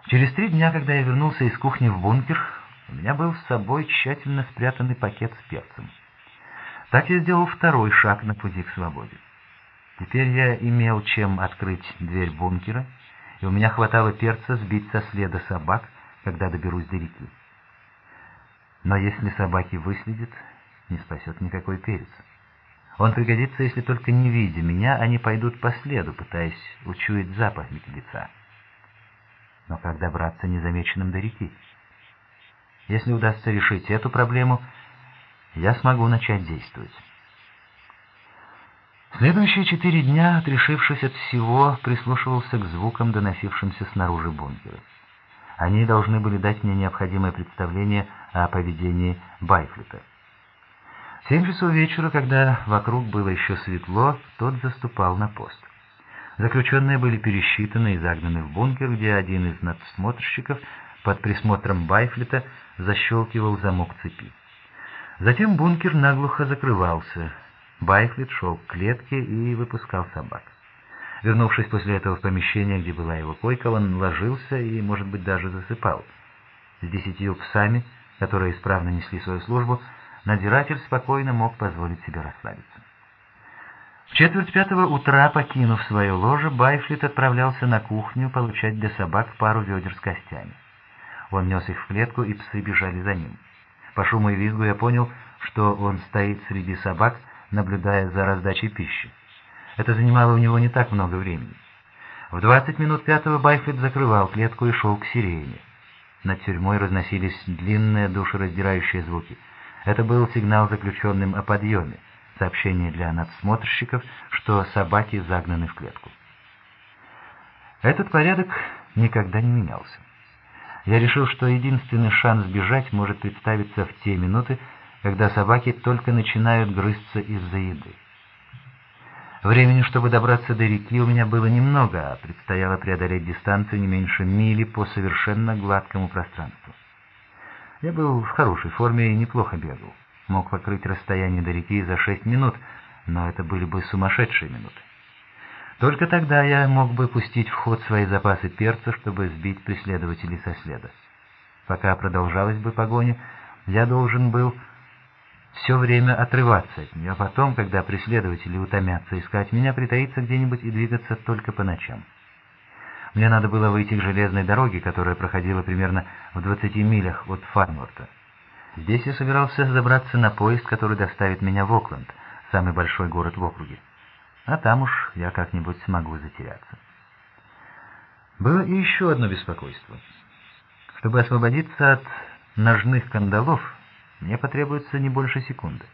Через три дня, когда я вернулся из кухни в бункер, у меня был с собой тщательно спрятанный пакет с перцем. Так я сделал второй шаг на пути к свободе. Теперь я имел чем открыть дверь бункера, и у меня хватало перца сбить со следа собак, когда доберусь до реки. Но если собаки выследят, не спасет никакой перец. Он пригодится, если только не видя меня, они пойдут по следу, пытаясь учуять запах беглеца. Но как добраться незамеченным до реки? Если удастся решить эту проблему, я смогу начать действовать. Следующие четыре дня, отрешившись от всего, прислушивался к звукам, доносившимся снаружи бункера. Они должны были дать мне необходимое представление о поведении Байфлета. В семь часов вечера, когда вокруг было еще светло, тот заступал на пост. Заключенные были пересчитаны и загнаны в бункер, где один из надсмотрщиков под присмотром Байфлета защелкивал замок цепи. Затем бункер наглухо закрывался — Байфлет шел к клетке и выпускал собак. Вернувшись после этого в помещение, где была его койка, он ложился и, может быть, даже засыпал. С десятью псами, которые исправно несли свою службу, надзиратель спокойно мог позволить себе расслабиться. В четверть пятого утра, покинув свое ложе, Байфлит отправлялся на кухню получать для собак пару ведер с костями. Он нес их в клетку, и псы бежали за ним. По шуму и визгу я понял, что он стоит среди собак, наблюдая за раздачей пищи. Это занимало у него не так много времени. В 20 минут пятого Байфет закрывал клетку и шел к сирене. Над тюрьмой разносились длинные душераздирающие звуки. Это был сигнал заключенным о подъеме, сообщение для надсмотрщиков, что собаки загнаны в клетку. Этот порядок никогда не менялся. Я решил, что единственный шанс сбежать может представиться в те минуты, когда собаки только начинают грызться из-за еды. Времени, чтобы добраться до реки, у меня было немного, а предстояло преодолеть дистанцию не меньше мили по совершенно гладкому пространству. Я был в хорошей форме и неплохо бегал. Мог покрыть расстояние до реки за шесть минут, но это были бы сумасшедшие минуты. Только тогда я мог бы пустить в ход свои запасы перца, чтобы сбить преследователей со следа. Пока продолжалась бы погоня, я должен был все время отрываться от нее, а потом, когда преследователи утомятся искать меня, притаиться где-нибудь и двигаться только по ночам. Мне надо было выйти к железной дороге, которая проходила примерно в 20 милях от Фарнворта. Здесь я собирался забраться на поезд, который доставит меня в Окленд, самый большой город в округе. А там уж я как-нибудь смогу затеряться. Было и еще одно беспокойство. Чтобы освободиться от ножных кандалов, мне потребуется не больше секунды.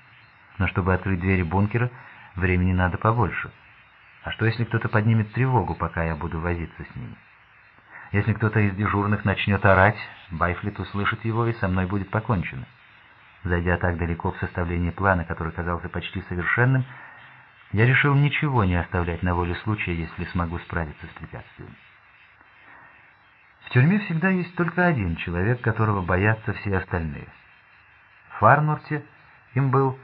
Но чтобы открыть двери бункера, времени надо побольше. А что, если кто-то поднимет тревогу, пока я буду возиться с ними? Если кто-то из дежурных начнет орать, Байфлет услышит его, и со мной будет покончено. Зайдя так далеко в составлении плана, который казался почти совершенным, я решил ничего не оставлять на воле случая, если смогу справиться с препятствием. В тюрьме всегда есть только один человек, которого боятся все остальные — Фарнорте им был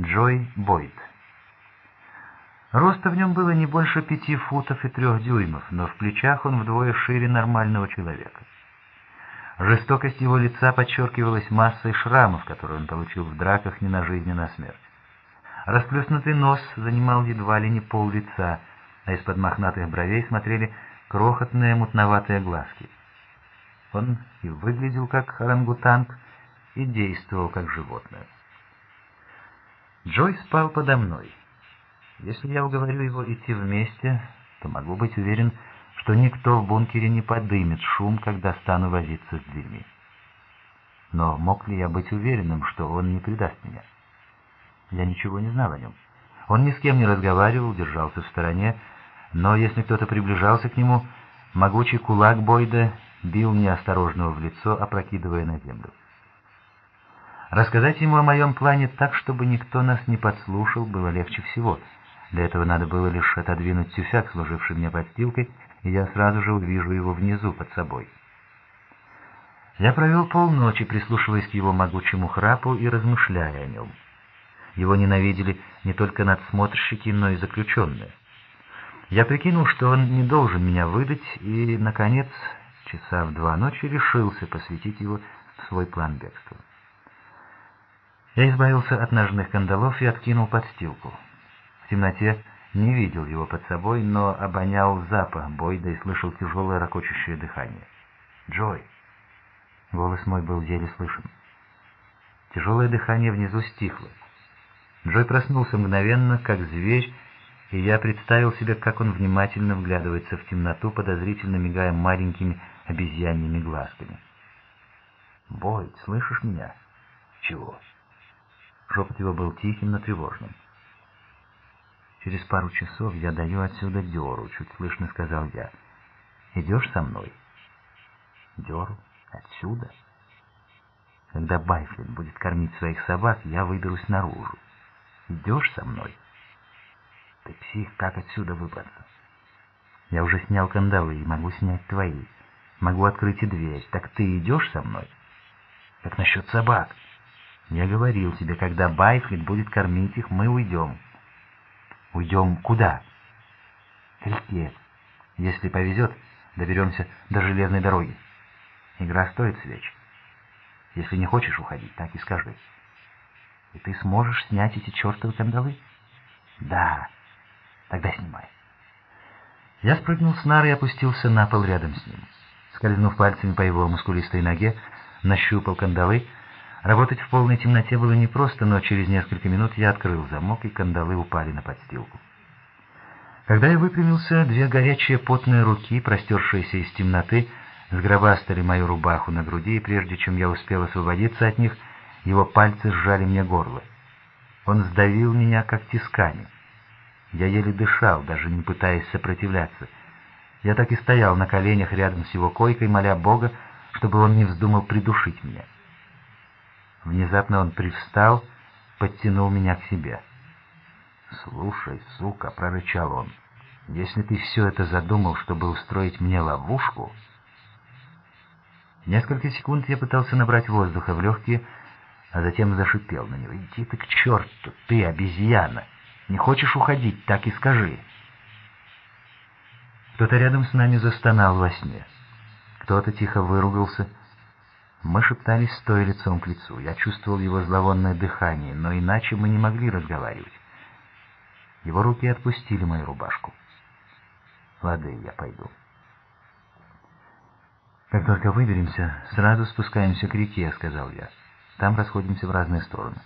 Джой Бойд. Роста в нем было не больше пяти футов и трех дюймов, но в плечах он вдвое шире нормального человека. Жестокость его лица подчеркивалась массой шрамов, которые он получил в драках не на жизнь, а на смерть. Расплюснутый нос занимал едва ли не пол лица, а из-под мохнатых бровей смотрели крохотные мутноватые глазки. Он и выглядел как орангутанг, и действовал как животное. Джой спал подо мной. Если я уговорю его идти вместе, то могу быть уверен, что никто в бункере не подымет шум, когда стану возиться с дверьми. Но мог ли я быть уверенным, что он не предаст меня? Я ничего не знал о нем. Он ни с кем не разговаривал, держался в стороне, но если кто-то приближался к нему, могучий кулак Бойда бил неосторожного в лицо, опрокидывая на землю. Рассказать ему о моем плане так, чтобы никто нас не подслушал, было легче всего. Для этого надо было лишь отодвинуть тюфяк, служивший мне подстилкой, и я сразу же увижу его внизу, под собой. Я провел полночи, прислушиваясь к его могучему храпу и размышляя о нем. Его ненавидели не только надсмотрщики, но и заключенные. Я прикинул, что он не должен меня выдать, и, наконец, часа в два ночи решился посвятить его в свой план бегства. Я избавился от ножных кандалов и откинул подстилку. В темноте не видел его под собой, но обонял запах Бойда и слышал тяжелое ракочущее дыхание. «Джой!» Голос мой был еле слышен. Тяжелое дыхание внизу стихло. Джой проснулся мгновенно, как зверь, и я представил себе, как он внимательно вглядывается в темноту, подозрительно мигая маленькими обезьяньими глазками. «Бойд, слышишь меня?» «Чего?» Шепот его был тихим, но тревожным. «Через пару часов я даю отсюда дёру», — чуть слышно сказал я. «Идешь со мной?» «Дёру? Отсюда?» «Когда Байфлин будет кормить своих собак, я выберусь наружу. Идешь со мной?» «Ты псих, как отсюда выбраться?» «Я уже снял кандалы и могу снять твои. Могу открыть и дверь. Так ты идешь со мной?» «Как насчет собак?» «Я говорил тебе, когда Байфлит будет кормить их, мы уйдем». «Уйдем куда?» «К реке. Если повезет, доберемся до железной дороги. Игра стоит свеч. Если не хочешь уходить, так и скажи». «И ты сможешь снять эти чертовы кандалы?» «Да. Тогда снимай». Я спрыгнул с нары и опустился на пол рядом с ним. Скользнув пальцами по его мускулистой ноге, нащупал кандалы. Работать в полной темноте было непросто, но через несколько минут я открыл замок, и кандалы упали на подстилку. Когда я выпрямился, две горячие потные руки, простершиеся из темноты, сгробастали мою рубаху на груди, и прежде чем я успел освободиться от них, его пальцы сжали мне горло. Он сдавил меня, как тисками. Я еле дышал, даже не пытаясь сопротивляться — я так и стоял на коленях рядом с его койкой, моля Бога, чтобы он не вздумал придушить меня. Внезапно он привстал, подтянул меня к себе. «Слушай, сука», — прорычал он, — «если ты все это задумал, чтобы устроить мне ловушку...» Несколько секунд я пытался набрать воздуха в легкие, а затем зашипел на него. «Иди ты к черту, ты обезьяна! Не хочешь уходить, так и скажи!» Кто-то рядом с нами застонал во сне. Кто-то тихо выругался. Мы шептались, стоя лицом к лицу. Я чувствовал его зловонное дыхание, но иначе мы не могли разговаривать. Его руки отпустили мою рубашку. «Лады, я пойду». «Как только выберемся, сразу спускаемся к реке», — сказал я. «Там расходимся в разные стороны.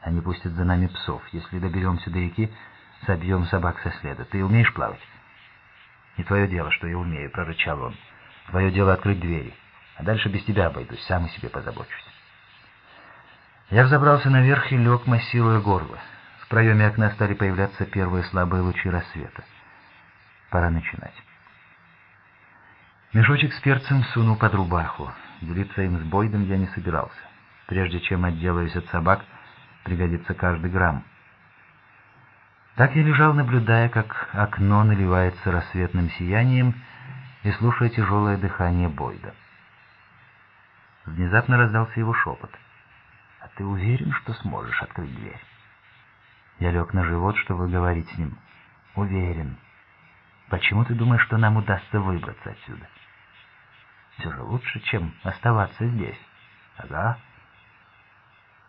Они пустят за нами псов. Если доберемся до реки, собьем собак со следа. Ты умеешь плавать?» «Не твое дело, что я умею», — прорычал он. «Твое дело открыть двери, а дальше без тебя обойдусь, сам о себе позабочусь». Я взобрался наверх и лег, массируя горло. В проеме окна стали появляться первые слабые лучи рассвета. Пора начинать. Мешочек с перцем сунул под рубаху. Делиться им с Бойдом я не собирался. Прежде чем отделаюсь от собак, пригодится каждый грамм. Так я лежал, наблюдая, как окно наливается рассветным сиянием и слушая тяжелое дыхание Бойда. Внезапно раздался его шепот. «А ты уверен, что сможешь открыть дверь?» Я лег на живот, чтобы говорить с ним. «Уверен. Почему ты думаешь, что нам удастся выбраться отсюда?» «Все же лучше, чем оставаться здесь». «Ага».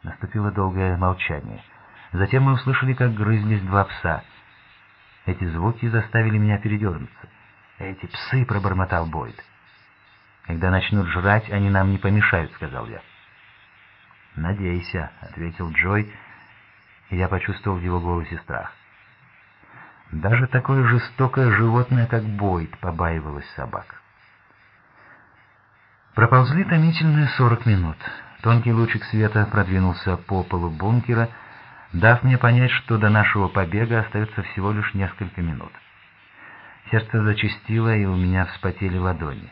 Наступило долгое молчание. Затем мы услышали, как грызлись два пса. Эти звуки заставили меня передернуться. «Эти псы!» — пробормотал Бойд. «Когда начнут жрать, они нам не помешают», — сказал я. «Надейся», — ответил Джой, и я почувствовал в его голосе страх. Даже такое жестокое животное, как Бойд, побаивалось собак. Проползли томительные сорок минут. Тонкий лучик света продвинулся по полу бункера, дав мне понять, что до нашего побега остается всего лишь несколько минут. Сердце зачастило, и у меня вспотели ладони.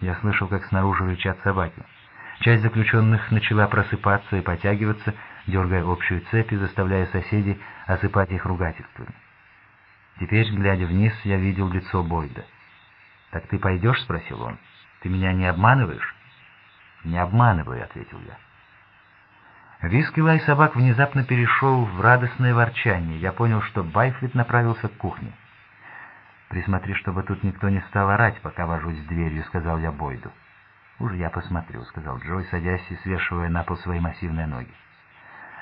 Я слышал, как снаружи рычат собаки. Часть заключенных начала просыпаться и потягиваться, дергая общую цепь и заставляя соседей осыпать их ругательствами. Теперь, глядя вниз, я видел лицо Бойда. «Так ты пойдешь?» — спросил он. «Ты меня не обманываешь?» «Не обманываю», — ответил я. Виски лай собак внезапно перешел в радостное ворчание. Я понял, что Байфлит направился к кухне. «Присмотри, чтобы тут никто не стал орать, пока вожусь с дверью», — сказал я Бойду. «Уж я посмотрю», — сказал Джой, садясь и свешивая на пол свои массивные ноги.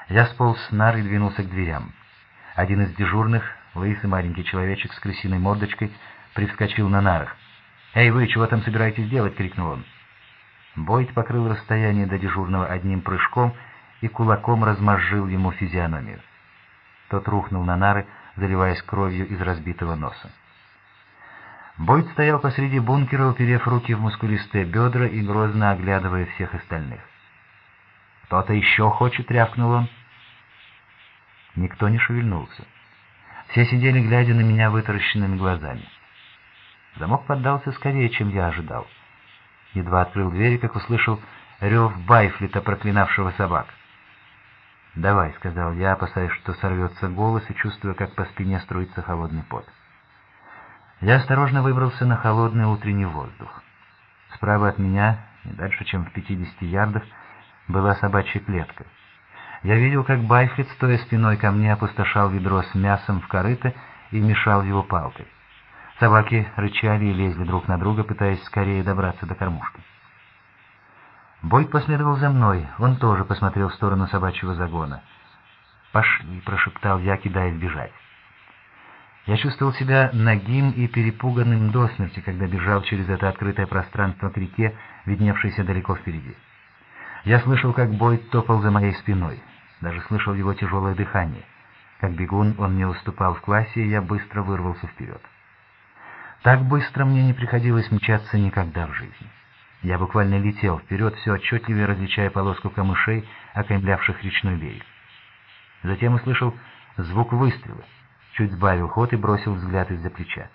Я сполз с нар и двинулся к дверям. Один из дежурных, лысый маленький человечек с крысиной мордочкой, привскочил на нарах. «Эй, вы, чего там собираетесь делать?» — крикнул он. Бойд покрыл расстояние до дежурного одним прыжком и кулаком размозжил ему физиономию. Тот рухнул на нары, заливаясь кровью из разбитого носа. Бойд стоял посреди бункера, уперев руки в мускулистые бедра и грозно оглядывая всех остальных. «Кто-то еще хочет?» — рявкнул он. Никто не шевельнулся. Все сидели, глядя на меня вытаращенными глазами. Замок поддался скорее, чем я ожидал. Едва открыл дверь, как услышал рев Байфлита, проклинавшего собак. «Давай», — сказал я, опасаясь, что сорвется голос и чувствуя, как по спине струится холодный пот. Я осторожно выбрался на холодный утренний воздух. Справа от меня, не дальше, чем в 50 ярдах, была собачья клетка. Я видел, как Байфлит, стоя спиной ко мне, опустошал ведро с мясом в корыто и мешал его палкой. Собаки рычали и лезли друг на друга, пытаясь скорее добраться до кормушки. Бойд последовал за мной, он тоже посмотрел в сторону собачьего загона. «Пошли», — прошептал я, кидаясь бежать. Я чувствовал себя нагим и перепуганным до смерти, когда бежал через это открытое пространство к реке, видневшейся далеко впереди. Я слышал, как Бойд топал за моей спиной, даже слышал его тяжелое дыхание. Как бегун он мне уступал в классе, и я быстро вырвался вперед. Так быстро мне не приходилось мчаться никогда в жизни. Я буквально летел вперед, все отчетливее различая полоску камышей, окаймлявших речной берег. Затем услышал звук выстрела чуть сбавил ход и бросил взгляд из-за плеча.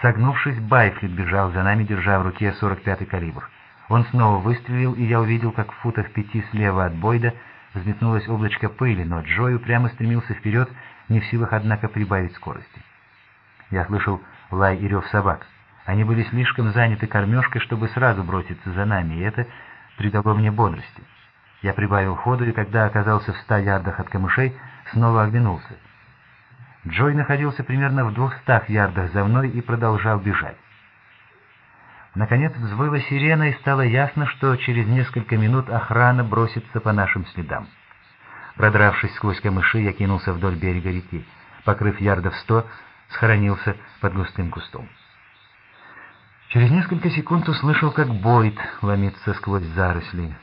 Согнувшись, Байфлит бежал за нами, держа в руке 45-й калибр. Он снова выстрелил, и я увидел, как в футах пяти слева от Бойда взметнулось облачко пыли, но Джой упрямо стремился вперед, не в силах, однако, прибавить скорости. Я слышал лай и рев собак. Они были слишком заняты кормежкой, чтобы сразу броситься за нами, и это придало мне бодрости. Я прибавил ходу, и когда оказался в ста ярдах от камышей, снова оглянулся — Джой находился примерно в двухстах ярдах за мной и продолжал бежать. Наконец взвыла сирена, и стало ясно, что через несколько минут охрана бросится по нашим следам. Продравшись сквозь камыши, я кинулся вдоль берега реки. Покрыв ярдов сто, схоронился под густым кустом. Через несколько секунд услышал, как Бойд ломится сквозь заросли.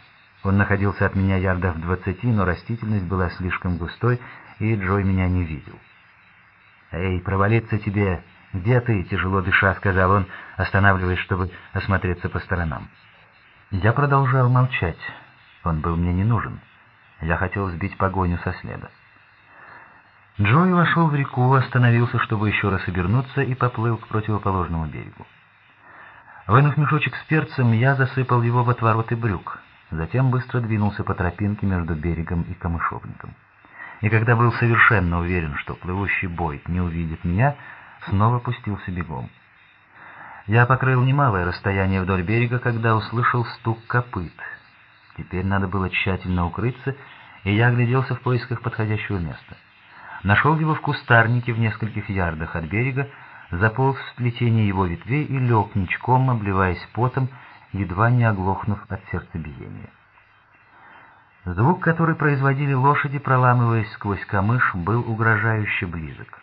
Он находился от меня ярдов двадцати, но растительность была слишком густой, и Джой меня не видел. «Эй, провалиться тебе! Где ты?» — тяжело дыша, — сказал он, останавливаясь, чтобы осмотреться по сторонам. Я продолжал молчать. Он был мне не нужен. Я хотел сбить погоню со следа. Джой вошел в реку, остановился, чтобы еще раз обернуться, и поплыл к противоположному берегу. Вынув мешочек с перцем, я засыпал его в отвороты брюк, затем быстро двинулся по тропинке между берегом и камышовником и когда был совершенно уверен, что плывущий Бойд не увидит меня, снова пустился бегом. Я покрыл немалое расстояние вдоль берега, когда услышал стук копыт. Теперь надо было тщательно укрыться, и я огляделся в поисках подходящего места. Нашел его в кустарнике в нескольких ярдах от берега, заполз в сплетение его ветвей и лег ничком, обливаясь потом, едва не оглохнув от сердцебиения. Звук, который производили лошади, проламываясь сквозь камыш, был угрожающе близок.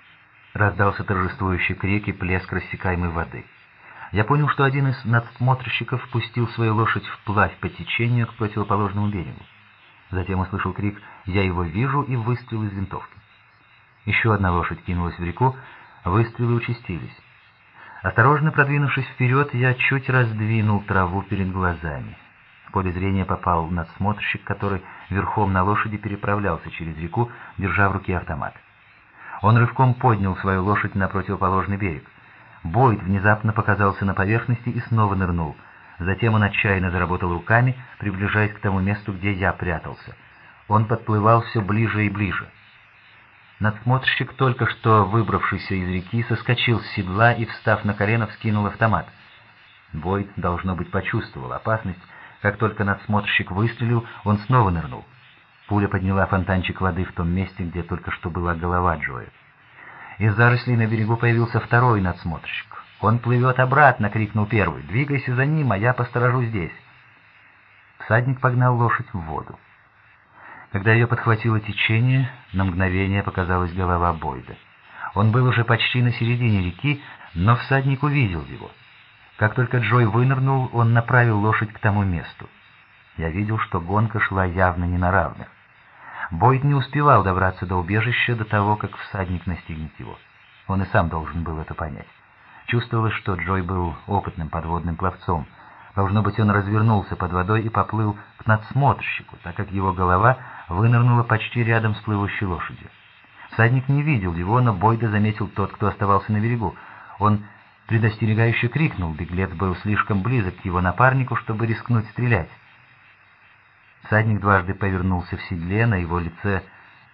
Раздался торжествующий крик и плеск рассекаемой воды. Я понял, что один из надсмотрщиков пустил свою лошадь вплавь по течению к противоположному берегу. Затем услышал крик «Я его вижу» и выстрел из винтовки. Еще одна лошадь кинулась в реку, выстрелы участились. Осторожно продвинувшись вперед, я чуть раздвинул траву перед глазами. Поле зрения попал надсмотрщик, который верхом на лошади переправлялся через реку, держа в руке автомат. Он рывком поднял свою лошадь на противоположный берег. Бойд внезапно показался на поверхности и снова нырнул. Затем он отчаянно заработал руками, приближаясь к тому месту, где я прятался. Он подплывал все ближе и ближе. Надсмотрщик, только что выбравшийся из реки, соскочил с седла и, встав на колено, вскинул автомат. Бойд, должно быть, почувствовал опасность. Как только надсмотрщик выстрелил, он снова нырнул. Пуля подняла фонтанчик воды в том месте, где только что была голова Джоя. Из зарослей на берегу появился второй надсмотрщик. «Он плывет обратно!» — крикнул первый. «Двигайся за ним, а я посторожу здесь!» Всадник погнал лошадь в воду. Когда ее подхватило течение, на мгновение показалась голова Бойда. Он был уже почти на середине реки, но всадник увидел его. Как только Джой вынырнул, он направил лошадь к тому месту. Я видел, что гонка шла явно не на равных. Бойд не успевал добраться до убежища до того, как всадник настигнет его. Он и сам должен был это понять. Чувствовалось, что Джой был опытным подводным пловцом. Должно быть, он развернулся под водой и поплыл к надсмотрщику, так как его голова вынырнула почти рядом с плывущей лошадью. Всадник не видел его, но Бойда заметил тот, кто оставался на берегу. Он предостерегающе крикнул, беглец был слишком близок к его напарнику, чтобы рискнуть стрелять. Всадник дважды повернулся в седле, на его лице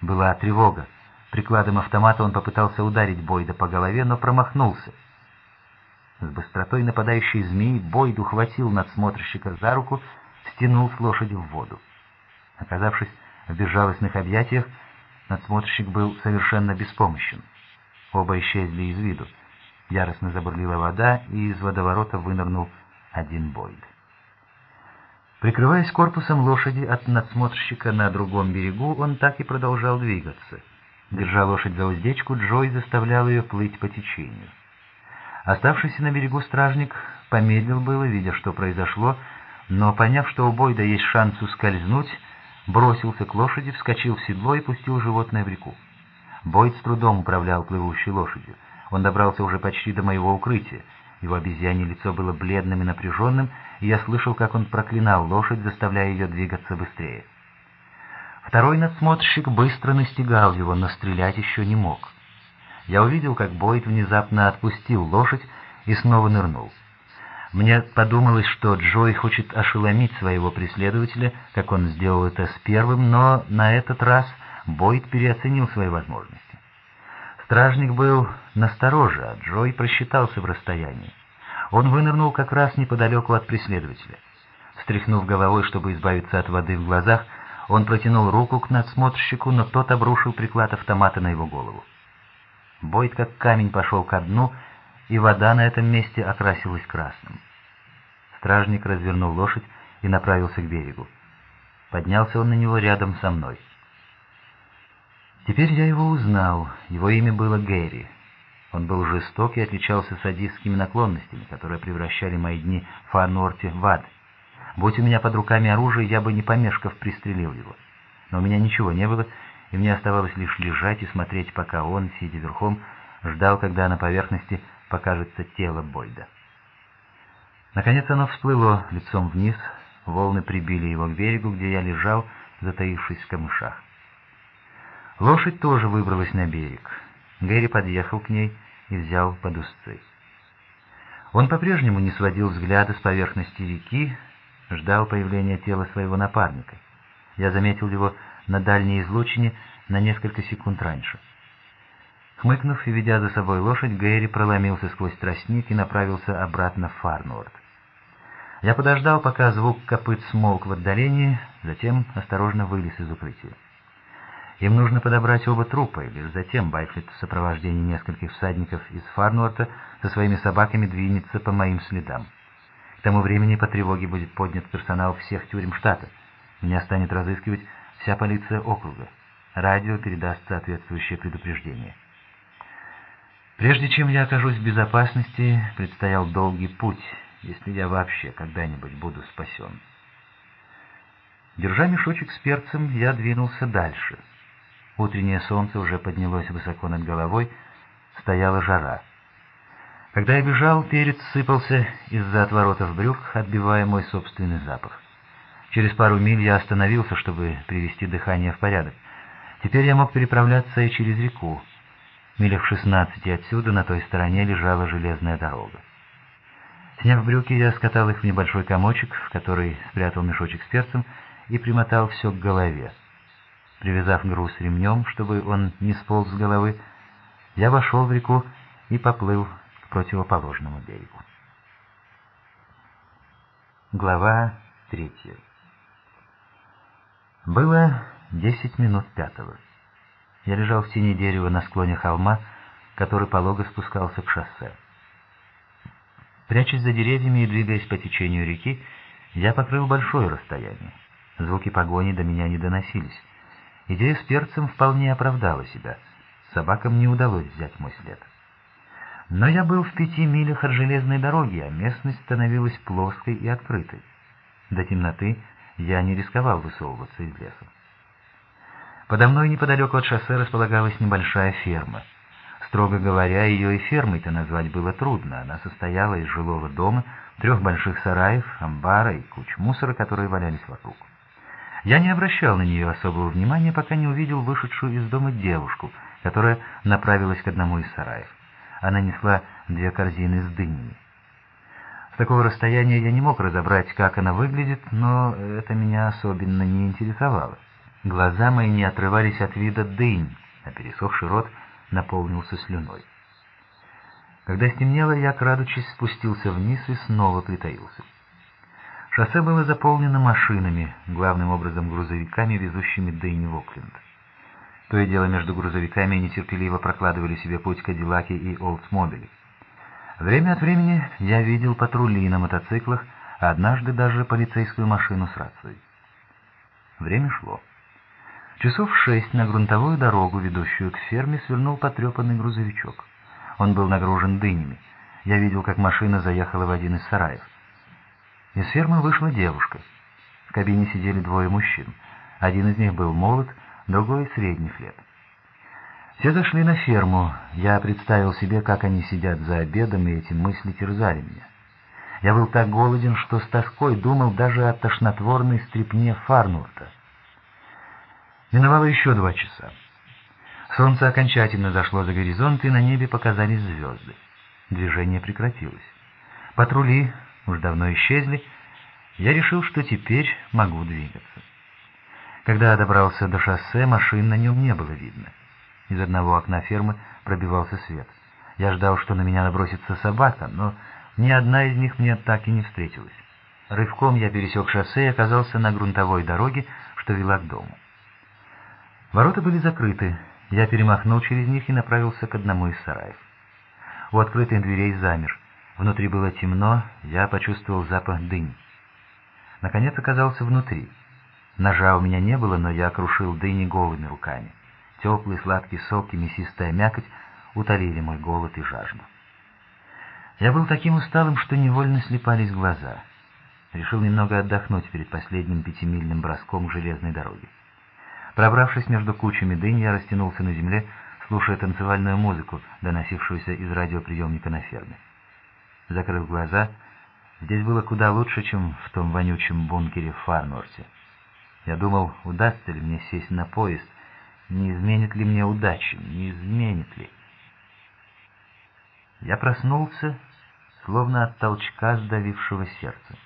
была тревога. Прикладом автомата он попытался ударить Бойда по голове, но промахнулся. С быстротой нападающей змеи Бойд ухватил надсмотрщика за руку, стянул с лошади в воду. Оказавшись в безжалостных объятиях, надсмотрщик был совершенно беспомощен. Оба исчезли из виду. Яростно забурлила вода, и из водоворота вынырнул один Бойд. Прикрываясь корпусом лошади от надсмотрщика на другом берегу, он так и продолжал двигаться. Держа лошадь за уздечку, Джой заставлял ее плыть по течению. Оставшийся на берегу стражник помедлил было, видя, что произошло, но, поняв, что у Бойда есть шанс ускользнуть, бросился к лошади, вскочил в седло и пустил животное в реку. Бойд с трудом управлял плывущей лошадью. Он добрался уже почти до моего укрытия. Его обезьянье лицо было бледным и напряженным, и я слышал, как он проклинал лошадь, заставляя ее двигаться быстрее. Второй надсмотрщик быстро настигал его, но стрелять еще не мог. Я увидел, как Бойд внезапно отпустил лошадь и снова нырнул. Мне подумалось, что Джой хочет ошеломить своего преследователя, как он сделал это с первым, но на этот раз Бойд переоценил свои возможности. Стражник был настороже, а Джой просчитался в расстоянии. Он вынырнул как раз неподалеку от преследователя. Встряхнув головой, чтобы избавиться от воды в глазах, он протянул руку к надсмотрщику, но тот обрушил приклад автомата на его голову. Бойд как камень пошел ко дну, и вода на этом месте окрасилась красным. Стражник развернул лошадь и направился к берегу. Поднялся он на него рядом со мной. Теперь я его узнал. Его имя было Гэри. Он был жесток и отличался садистскими наклонностями, которые превращали мои дни в Фанорте в ад. Будь у меня под руками оружие, я бы не помешков пристрелил его. Но у меня ничего не было, и мне оставалось лишь лежать и смотреть, пока он, сидя верхом, ждал, когда на поверхности покажется тело Бойда. Наконец оно всплыло лицом вниз, волны прибили его к берегу, где я лежал, затаившись в камышах. Лошадь тоже выбралась на берег. Гэри подъехал к ней и взял под узцы. Он по-прежнему не сводил взгляда с поверхности реки, ждал появления тела своего напарника. Я заметил его на дальней излучине на несколько секунд раньше. Хмыкнув и ведя за собой лошадь, Гэри проломился сквозь тростник и направился обратно в Фарнуорд. Я подождал, пока звук копыт смолк в отдалении, затем осторожно вылез из укрытия. Им нужно подобрать оба трупа, и лишь затем Байфлет в сопровождении нескольких всадников из Фарнуорта со своими собаками двинется по моим следам. К тому времени по тревоге будет поднят персонал всех тюрем штата. Меня станет разыскивать вся полиция округа. Радио передаст соответствующее предупреждение. Прежде чем я окажусь в безопасности, предстоял долгий путь, если я вообще когда-нибудь буду спасен. Держа мешочек с перцем, я двинулся дальше. Утреннее солнце уже поднялось высоко над головой, стояла жара. Когда я бежал, перец сыпался из-за отворотов брюк, отбивая мой собственный запах. Через пару миль я остановился, чтобы привести дыхание в порядок. Теперь я мог переправляться и через реку. Милях в шестнадцати отсюда на той стороне лежала железная дорога. Сняв брюки, я скатал их в небольшой комочек, в который спрятал мешочек с перцем, и примотал все к голове. Привязав груз ремнем, чтобы он не сполз с головы, я вошел в реку и поплыл к противоположному берегу. Глава третья Было десять минут пятого. Я лежал в тени дерева на склоне холма, который полого спускался к шоссе. Прячась за деревьями и двигаясь по течению реки, я покрыл большое расстояние. Звуки погони до меня не доносились. Идея с перцем вполне оправдала себя. Собакам не удалось взять мой след. Но я был в пяти милях от железной дороги, а местность становилась плоской и открытой. До темноты я не рисковал высовываться из леса. Подо мной неподалеку от шоссе располагалась небольшая ферма. Строго говоря, ее и фермой-то назвать было трудно. Она состояла из жилого дома, трех больших сараев, амбара и куч мусора, которые валялись вокруг. Я не обращал на нее особого внимания, пока не увидел вышедшую из дома девушку, которая направилась к одному из сараев. Она несла две корзины с дынями. С такого расстояния я не мог разобрать, как она выглядит, но это меня особенно не интересовало. Глаза мои не отрывались от вида дынь, а пересохший рот наполнился слюной. Когда стемнело, я, крадучись, спустился вниз и снова притаился. Шоссе было заполнено машинами, главным образом грузовиками, везущими дынь в Окленд. То и дело между грузовиками нетерпеливо прокладывали себе путь Кадиллаки и Олдсмобили. Время от времени я видел патрули на мотоциклах, а однажды даже полицейскую машину с рацией. Время шло. Часов шесть на грунтовую дорогу, ведущую к ферме, свернул потрепанный грузовичок. Он был нагружен дынями. Я видел, как машина заехала в один из сараев. Из фермы вышла девушка. В кабине сидели двое мужчин. Один из них был молод, другой — средних лет. Все зашли на ферму. Я представил себе, как они сидят за обедом, и эти мысли терзали меня. Я был так голоден, что с тоской думал даже о тошнотворной стрипне Фарнурта. Миновало еще два часа. Солнце окончательно зашло за горизонт, и на небе показались звезды. Движение прекратилось. Патрули уж давно исчезли. Я решил, что теперь могу двигаться. Когда я добрался до шоссе, машин на нем не было видно. Из одного окна фермы пробивался свет. Я ждал, что на меня набросится собака, но ни одна из них мне так и не встретилась. Рывком я пересек шоссе и оказался на грунтовой дороге, что вела к дому. Ворота были закрыты. Я перемахнул через них и направился к одному из сараев. У открытых дверей замер. Внутри было темно, я почувствовал запах дынь. Наконец оказался внутри. Ножа у меня не было, но я крушил дыни голыми руками. Теплый сладкий сок и мясистая мякоть утолили мой голод и жажду. Я был таким усталым, что невольно слепались глаза. Решил немного отдохнуть перед последним пятимильным броском железной дороге. Пробравшись между кучами дынь, я растянулся на земле, слушая танцевальную музыку, доносившуюся из радиоприемника на ферме. Закрыв глаза, здесь было куда лучше, чем в том вонючем бункере в Фарнорте. Я думал, удастся ли мне сесть на поезд, не изменит ли мне удачи, не изменит ли. Я проснулся, словно от толчка сдавившего сердце.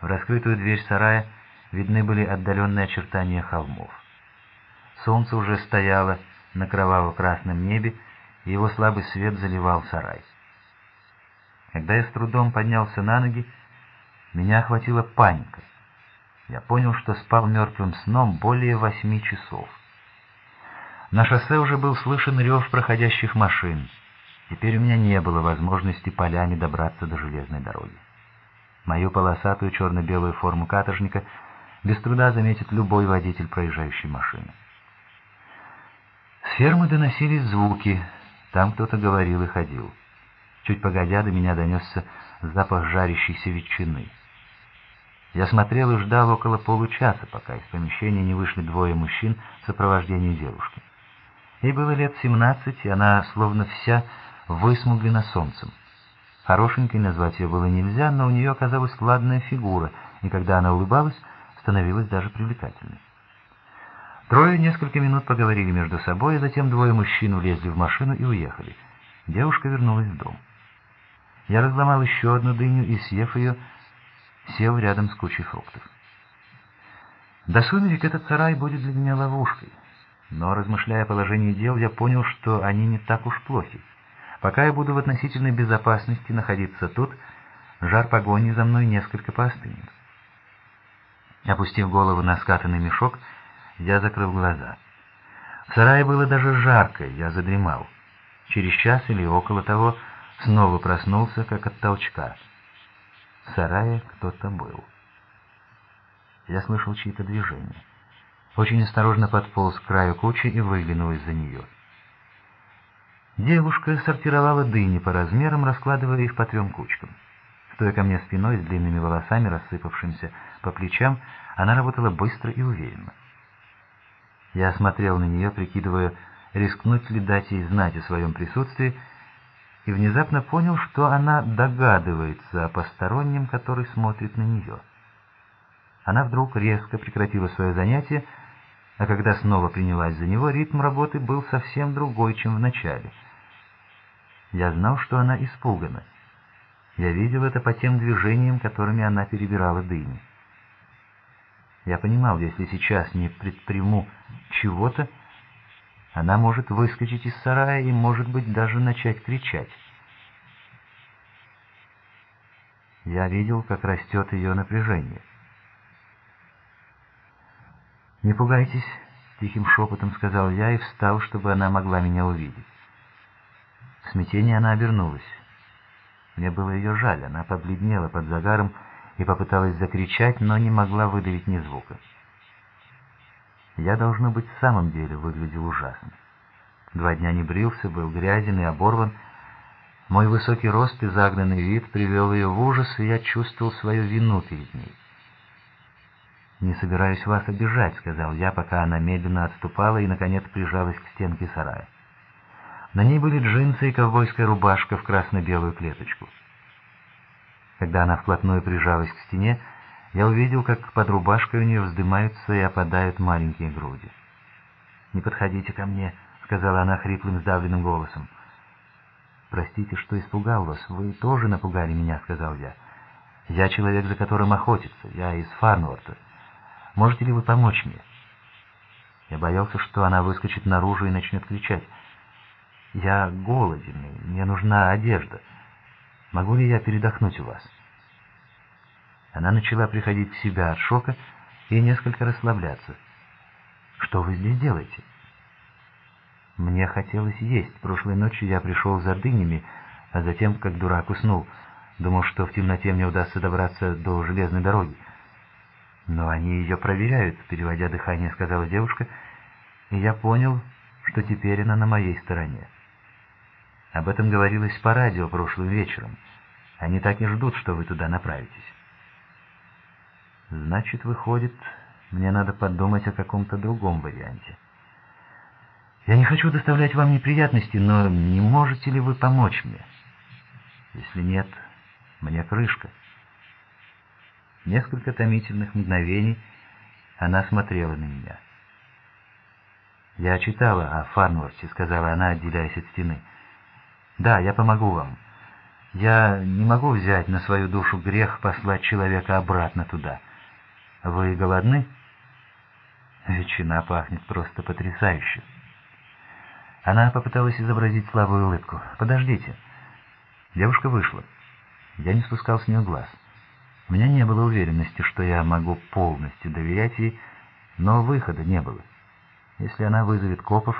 В раскрытую дверь сарая видны были отдаленные очертания холмов. Солнце уже стояло на кроваво-красном небе, и его слабый свет заливал сарай. Когда я с трудом поднялся на ноги, меня охватила паника. Я понял, что спал мертвым сном более восьми часов. На шоссе уже был слышен рев проходящих машин. Теперь у меня не было возможности полями добраться до железной дороги. Мою полосатую черно-белую форму каторжника без труда заметит любой водитель проезжающей машины. С фермы доносились звуки, там кто-то говорил и ходил. Чуть погодя до меня донесся запах жарящейся ветчины. Я смотрел и ждал около получаса, пока из помещения не вышли двое мужчин в сопровождении девушки. Ей было лет семнадцать, и она словно вся высмуглена солнцем. Хорошенькой назвать ее было нельзя, но у нее оказалась ладная фигура, и когда она улыбалась, становилась даже привлекательной. Трое несколько минут поговорили между собой, а затем двое мужчин влезли в машину и уехали. Девушка вернулась в дом. Я разломал еще одну дыню и, съев ее, сел рядом с кучей фруктов. До сумерек этот сарай будет для меня ловушкой, но, размышляя о положении дел, я понял, что они не так уж плохи. Пока я буду в относительной безопасности находиться тут, жар погони за мной несколько поостынет. Опустив голову на скатанный мешок, я закрыл глаза. В сарае было даже жарко, я задремал. Через час или около того снова проснулся, как от толчка. В сарае кто-то был. Я слышал чьи-то движения. Очень осторожно подполз к краю кучи и выглянул из-за нее. Девушка сортировала дыни по размерам, раскладывая их по трем кучкам. Стоя ко мне спиной с длинными волосами, рассыпавшимися по плечам, она работала быстро и уверенно. Я смотрел на нее, прикидывая, рискнуть ли дать ей знать о своем присутствии, и внезапно понял, что она догадывается о постороннем, который смотрит на нее. Она вдруг резко прекратила свое занятие, а когда снова принялась за него, ритм работы был совсем другой, чем в начале. Я знал, что она испугана. Я видел это по тем движениям, которыми она перебирала дыни. Я понимал, если сейчас не предприму чего-то, она может выскочить из сарая и, может быть, даже начать кричать. Я видел, как растет ее напряжение. «Не пугайтесь», — тихим шепотом сказал я и встал, чтобы она могла меня увидеть. В смятении она обернулась. Мне было ее жаль, она побледнела под загаром и попыталась закричать, но не могла выдавить ни звука. Я, должно быть, в самом деле выглядел ужасно. Два дня не брился, был грязен и оборван. Мой высокий рост и загнанный вид привел ее в ужас, и я чувствовал свою вину перед ней. «Не собираюсь вас обижать», — сказал я, пока она медленно отступала и, наконец, прижалась к стенке сарая. На ней были джинсы и ковбойская рубашка в красно-белую клеточку. Когда она вплотную прижалась к стене, я увидел, как под рубашкой у нее вздымаются и опадают маленькие груди. «Не подходите ко мне», — сказала она хриплым сдавленным голосом. «Простите, что испугал вас. Вы тоже напугали меня», — сказал я. «Я человек, за которым охотится. Я из Фарнворта. Можете ли вы помочь мне?» Я боялся, что она выскочит наружу и начнет кричать. «Я голоден, мне нужна одежда. Могу ли я передохнуть у вас?» Она начала приходить в себя от шока и несколько расслабляться. «Что вы здесь делаете?» «Мне хотелось есть. Прошлой ночью я пришел за дынями, а затем, как дурак, уснул. Думал, что в темноте мне удастся добраться до железной дороги. «Но они ее проверяют», — переводя дыхание, сказала девушка, и я понял, что теперь она на моей стороне. Об этом говорилось по радио прошлым вечером. Они так и ждут, что вы туда направитесь. Значит, выходит, мне надо подумать о каком-то другом варианте. Я не хочу доставлять вам неприятности, но не можете ли вы помочь мне? Если нет, мне крышка. Несколько томительных мгновений она смотрела на меня. «Я читала о Фарнворте», — сказала она, отделяясь от стены. «Да, я помогу вам. Я не могу взять на свою душу грех послать человека обратно туда. Вы голодны?» Ветчина пахнет просто потрясающе. Она попыталась изобразить слабую улыбку. «Подождите». Девушка вышла. Я не спускал с нее глаз. У меня не было уверенности, что я могу полностью доверять ей, но выхода не было. Если она вызовет копов,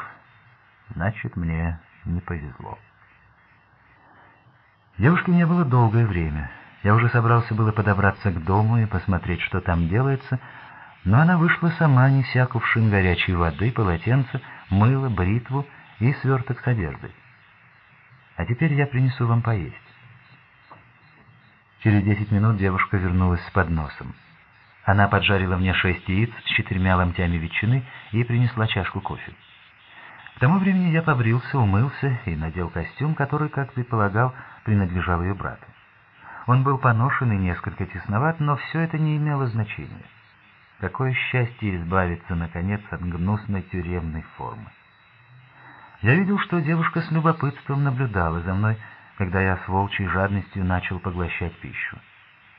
значит, мне не повезло. Девушки не было долгое время. Я уже собрался было подобраться к дому и посмотреть, что там делается, но она вышла сама, неся кувшин горячей воды, полотенце, мыло, бритву и сверток с одеждой. «А теперь я принесу вам поесть». Через десять минут девушка вернулась с подносом. Она поджарила мне шесть яиц с четырьмя ломтями ветчины и принесла чашку кофе. К тому времени я побрился, умылся и надел костюм, который, как предполагал, принадлежал ее брату. Он был поношен и несколько тесноват, но все это не имело значения. Какое счастье избавиться, наконец, от гнусной тюремной формы. Я видел, что девушка с любопытством наблюдала за мной, когда я с волчьей жадностью начал поглощать пищу.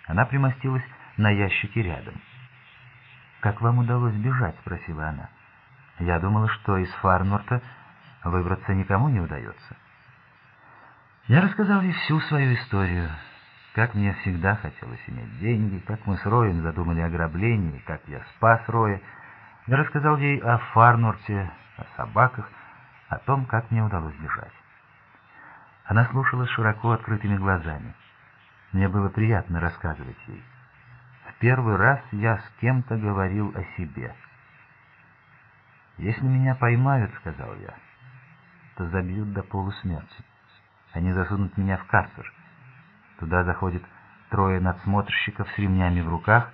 Она примостилась на ящике рядом. «Как вам удалось бежать?» — спросила она. «Я думала, что из Фарнорта выбраться никому не удается». Я рассказал ей всю свою историю, как мне всегда хотелось иметь деньги, как мы с Роем задумали ограбление, как я спас Роя. Я рассказал ей о Фарнорте, о собаках, о том, как мне удалось бежать. Она слушала широко открытыми глазами. Мне было приятно рассказывать ей. В первый раз я с кем-то говорил о себе. «Если меня поймают, — сказал я, — то забьют до полусмерти. Они засунут меня в карцер». Туда заходит трое надсмотрщиков с ремнями в руках.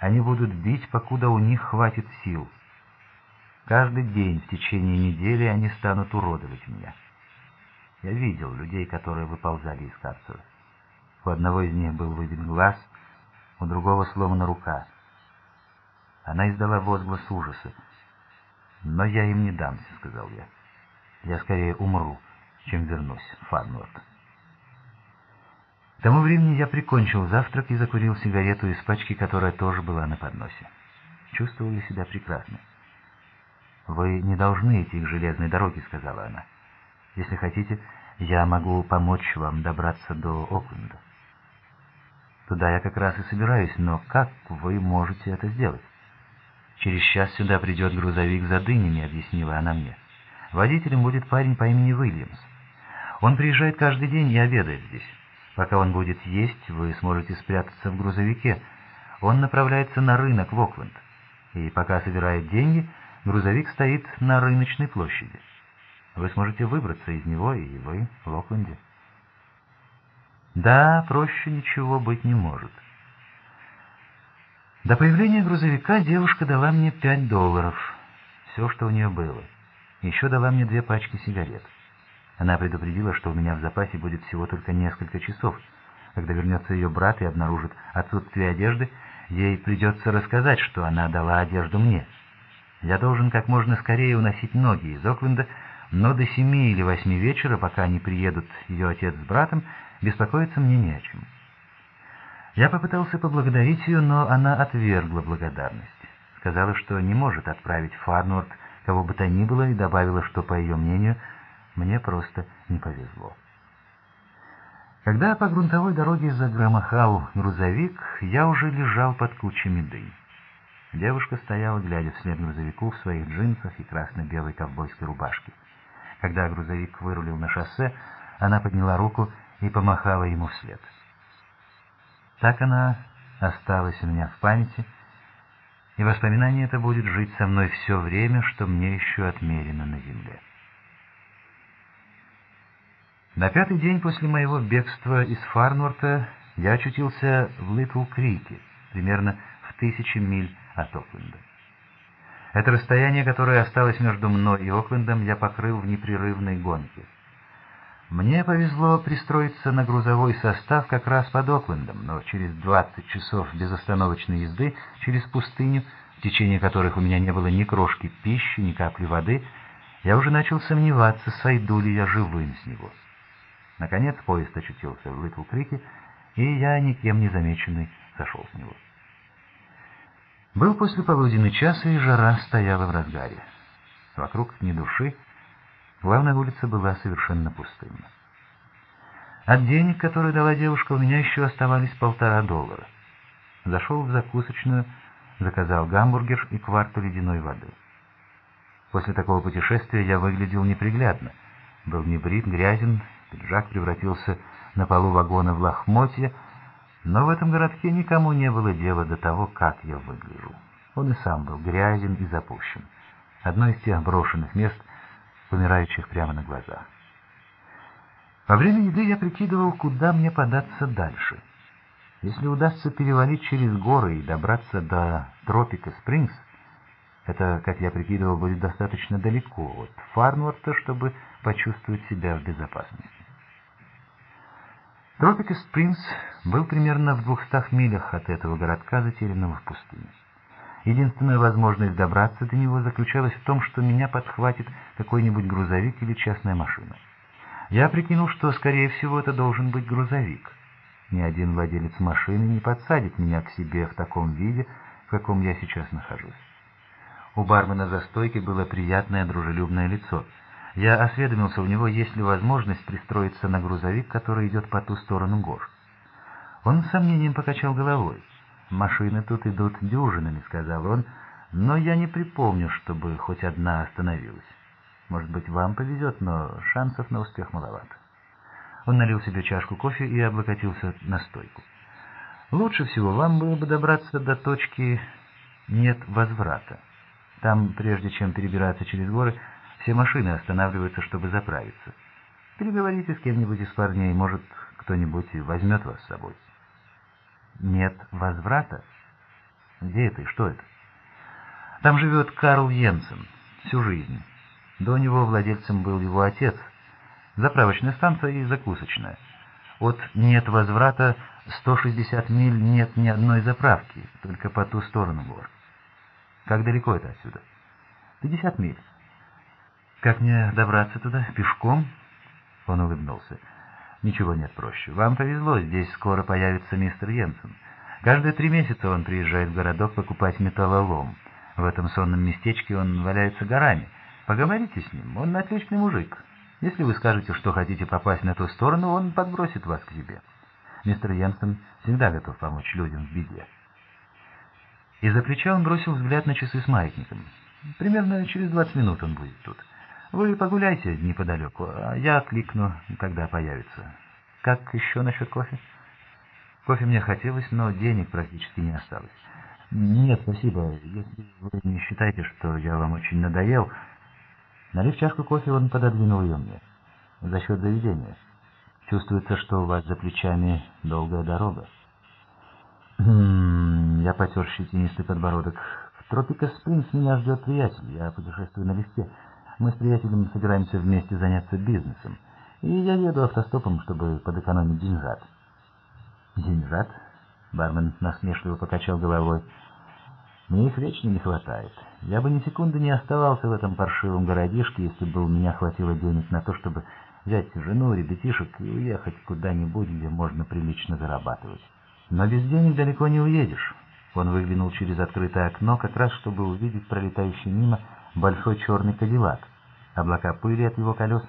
Они будут бить, покуда у них хватит сил. Каждый день в течение недели они станут уродовать меня. Я видел людей, которые выползали из карцера. У одного из них был выбит глаз, у другого сломана рука. Она издала возглас ужаса. «Но я им не дамся», — сказал я. «Я скорее умру, чем вернусь Фарнворд». К тому времени я прикончил завтрак и закурил сигарету из пачки, которая тоже была на подносе. Чувствовали себя прекрасно. «Вы не должны идти к железной дороге», — сказала она. «Если хотите, я могу помочь вам добраться до Окленда». «Туда я как раз и собираюсь, но как вы можете это сделать?» «Через час сюда придет грузовик за дынями», — объяснила она мне. «Водителем будет парень по имени Уильямс. Он приезжает каждый день и обедает здесь». Пока он будет есть, вы сможете спрятаться в грузовике. Он направляется на рынок в Окленд. И пока собирает деньги, грузовик стоит на рыночной площади. Вы сможете выбраться из него, и вы в Окленде. Да, проще ничего быть не может. До появления грузовика девушка дала мне пять долларов. Все, что у нее было. Еще дала мне две пачки сигарет. Она предупредила, что у меня в запасе будет всего только несколько часов. Когда вернется ее брат и обнаружит отсутствие одежды, ей придется рассказать, что она дала одежду мне. Я должен как можно скорее уносить ноги из Окленда, но до семи или восьми вечера, пока не приедут ее отец с братом, беспокоиться мне не о чем. Я попытался поблагодарить ее, но она отвергла благодарность. Сказала, что не может отправить в Фарнорд кого бы то ни было, и добавила, что, по ее мнению, мне просто не повезло. Когда по грунтовой дороге загромыхал грузовик, я уже лежал под кучами дынь. Девушка стояла, глядя вслед грузовику в своих джинсах и красно-белой ковбойской рубашке. Когда грузовик вырулил на шоссе, она подняла руку и помахала ему вслед. Так она осталась у меня в памяти, и воспоминание это будет жить со мной все время, что мне еще отмерено на земле. На пятый день после моего бегства из Фарнворта я очутился в Литл-Крике, примерно в тысячи миль от Окленда. Это расстояние, которое осталось между мной и Оклендом, я покрыл в непрерывной гонке. Мне повезло пристроиться на грузовой состав как раз под Оклендом, но через 20 часов безостановочной езды через пустыню, в течение которых у меня не было ни крошки пищи, ни капли воды, я уже начал сомневаться, сойду ли я живым с него. Наконец поезд очутился в Литл-Крике, и я, никем не замеченный, сошел с него. Был после полуденный час, и жара стояла в разгаре. Вокруг ни души, главная улица была совершенно пустынна. От денег, которые дала девушка, у меня еще оставались полтора доллара. Зашел в закусочную, заказал гамбургер и кварту ледяной воды. После такого путешествия я выглядел неприглядно. Был небрит, грязен Пиджак превратился на полу вагона в лохмотье, но в этом городке никому не было дела до того, как я выгляжу. Он и сам был грязен и запущен. Одно из тех брошенных мест, умирающих прямо на глазах. Во время еды я прикидывал, куда мне податься дальше. Если удастся перевалить через горы и добраться до Тропика Спрингс, это, как я прикидывал, будет достаточно далеко от Фарнворта, чтобы почувствовать себя в безопасности. Тропика Спрингс был примерно в двухстах милях от этого городка, затерянного в пустыне. Единственная возможность добраться до него заключалась в том, что меня подхватит какой-нибудь грузовик или частная машина. Я прикинул, что, скорее всего, это должен быть грузовик. Ни один владелец машины не подсадит меня к себе в таком виде, в каком я сейчас нахожусь. У бармена за стойкой было приятное дружелюбное лицо. Я осведомился у него, есть ли возможность пристроиться на грузовик, который идет по ту сторону гор. Он с сомнением покачал головой. «Машины тут идут дюжинами», — сказал он, — «но я не припомню, чтобы хоть одна остановилась. Может быть, вам повезет, но шансов на успех маловато». Он налил себе чашку кофе и облокотился на стойку. «Лучше всего вам было бы добраться до точки «нет возврата». Там, прежде чем перебираться через горы, все машины останавливаются, чтобы заправиться. Переговорите с кем-нибудь из парней, может, кто-нибудь возьмет вас с собой». «Нет возврата? Где это и что это?» «Там живет Карл Йенсен всю жизнь. До него владельцем был его отец» заправочная станция и закусочная. От «нет возврата» 160 миль нет ни одной заправки, только по ту сторону гор. Как далеко это отсюда? 50 миль. Как мне добраться туда? Пешком? Он улыбнулся. Ничего нет проще. Вам повезло, здесь скоро появится мистер Йенсен. Каждые три месяца он приезжает в городок покупать металлолом. В этом сонном местечке он валяется горами. Поговорите с ним, он отличный мужик. Если вы скажете, что хотите попасть на ту сторону, он подбросит вас к себе. Мистер Йенсен всегда готов помочь людям в беде. Из-за плеча он бросил взгляд на часы с маятником. Примерно через 20 минут он будет тут. Вы погуляйте неподалеку, а я кликну, когда появится. Как еще насчет кофе? Кофе мне хотелось, но денег практически не осталось. Нет, спасибо. Если вы не считаете, что я вам очень надоел, Налив чашку кофе, он пододвинул ее мне. За счет заведения. Чувствуется, что у вас за плечами долгая дорога. Хм, я потер щетинистый подбородок. В Тропика Спрингс меня ждет приятель. Я путешествую на листе. Мы с приятелем собираемся вместе заняться бизнесом. И я еду автостопом, чтобы подэкономить деньжат. Деньжат? Бармен насмешливо покачал головой. Мне их вечно не хватает. Я бы ни секунды не оставался в этом паршивом городишке, если бы у меня хватило денег на то, чтобы взять жену, ребятишек и уехать куда-нибудь, где можно прилично зарабатывать. Но без денег далеко не уедешь. Он выглянул через открытое окно, как раз чтобы увидеть пролетающий мимо большой черный кадиллак. Облака пыли от его колес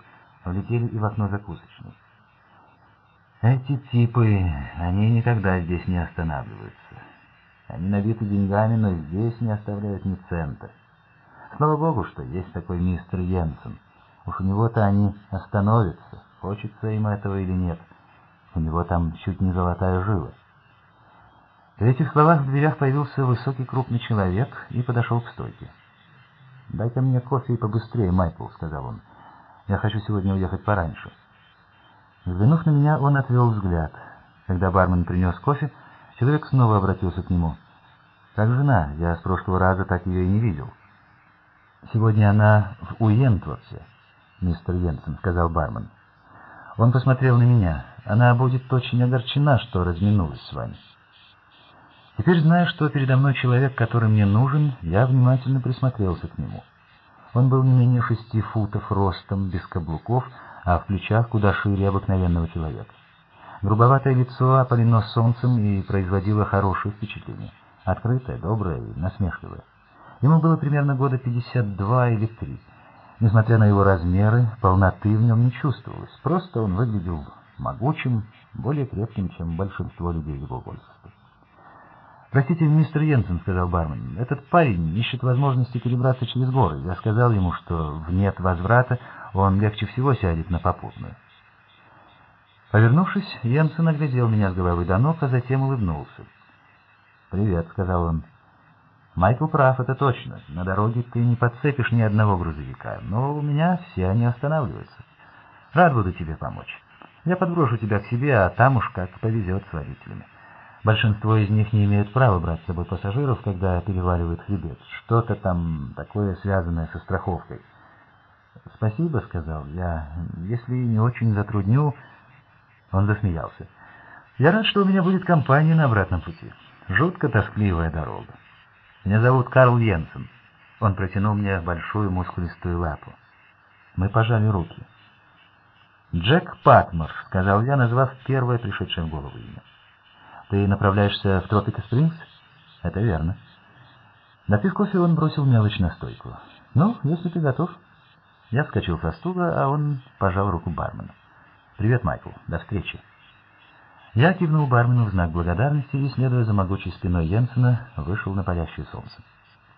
влетели и в окно закусочной. Эти типы, они никогда здесь не останавливаются. Они набиты деньгами, но здесь не оставляют ни цента. Слава богу, что есть такой мистер Йенсен. Уж у него-то они остановятся, хочется им этого или нет. У него там чуть не золотая жила. При этих словах в дверях появился высокий крупный человек и подошел к стойке. «Дай-ка мне кофе и побыстрее, Майкл», — сказал он. «Я хочу сегодня уехать пораньше». Взглянув на меня, он отвел взгляд. Когда бармен принес кофе, Человек снова обратился к нему. «Как жена? Я с прошлого раза так ее и не видел». «Сегодня она в Уентворсе, мистер Йенсен», — сказал бармен. Он посмотрел на меня. «Она будет очень огорчена, что разминулась с вами». Теперь, зная, что передо мной человек, который мне нужен, я внимательно присмотрелся к нему. Он был не менее шести футов ростом, без каблуков, а в плечах куда шире обыкновенного человека. Грубоватое лицо опалено солнцем и производило хорошее впечатление. Открытое, доброе и насмешливое. Ему было примерно года 52 или 3. Несмотря на его размеры, полноты в нем не чувствовалось. Просто он выглядел могучим, более крепким, чем большинство людей его возраста. «Простите, мистер Йенсен», — сказал бармен, — «этот парень ищет возможности перебраться через горы. Я сказал ему, что в нет возврата он легче всего сядет на попутную». Повернувшись, Йенсен оглядел меня с головы до ног, а затем улыбнулся. «Привет», — сказал он. Майкл прав, это точно. На дороге ты не подцепишь ни одного грузовика, но у меня все они останавливаются. Рад буду тебе помочь. Я подброшу тебя к себе, а там уж как повезет с водителями. Большинство из них не имеют права брать с собой пассажиров, когда переваливают хребет. Что-то там такое связанное со страховкой. «Спасибо», — сказал я. «Если не очень затрудню...» Он засмеялся. «Я рад, что у меня будет компания на обратном пути. Жутко тоскливая дорога. Меня зовут Карл Йенсен». Он протянул мне большую мускулистую лапу. Мы пожали руки. «Джек Патмор», — сказал я, назвав первое пришедшее в голову имя. «Ты направляешься в Тропика Спрингс?» «Это верно». Допив кофе, он бросил мелочь на стойку. «Ну, если ты готов». Я вскочил со стула, а он пожал руку бармену. «Привет, Майкл. До встречи». Я кивнул бармену в знак благодарности и, следуя за могучей спиной Йенсена, вышел на палящее солнце.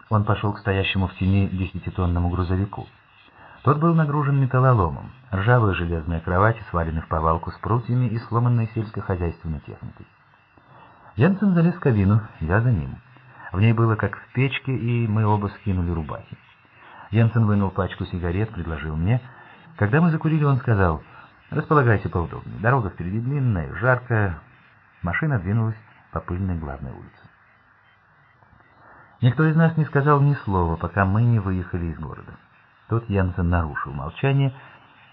Он пошел к стоящему в тени десятитонному грузовику. Тот был нагружен металлоломом, ржавая железная кровать, сваленная в повалку с прутьями и сломанной сельскохозяйственной техникой. Янсен залез в кабину, я за ним. В ней было как в печке, и мы оба скинули рубахи. Янсен вынул пачку сигарет, предложил мне. Когда мы закурили, он сказал, «Располагайся поудобнее. Дорога впереди длинная, жаркая». Машина двинулась по пыльной главной улице. Никто из нас не сказал ни слова, пока мы не выехали из города. Тут Янсен нарушил молчание,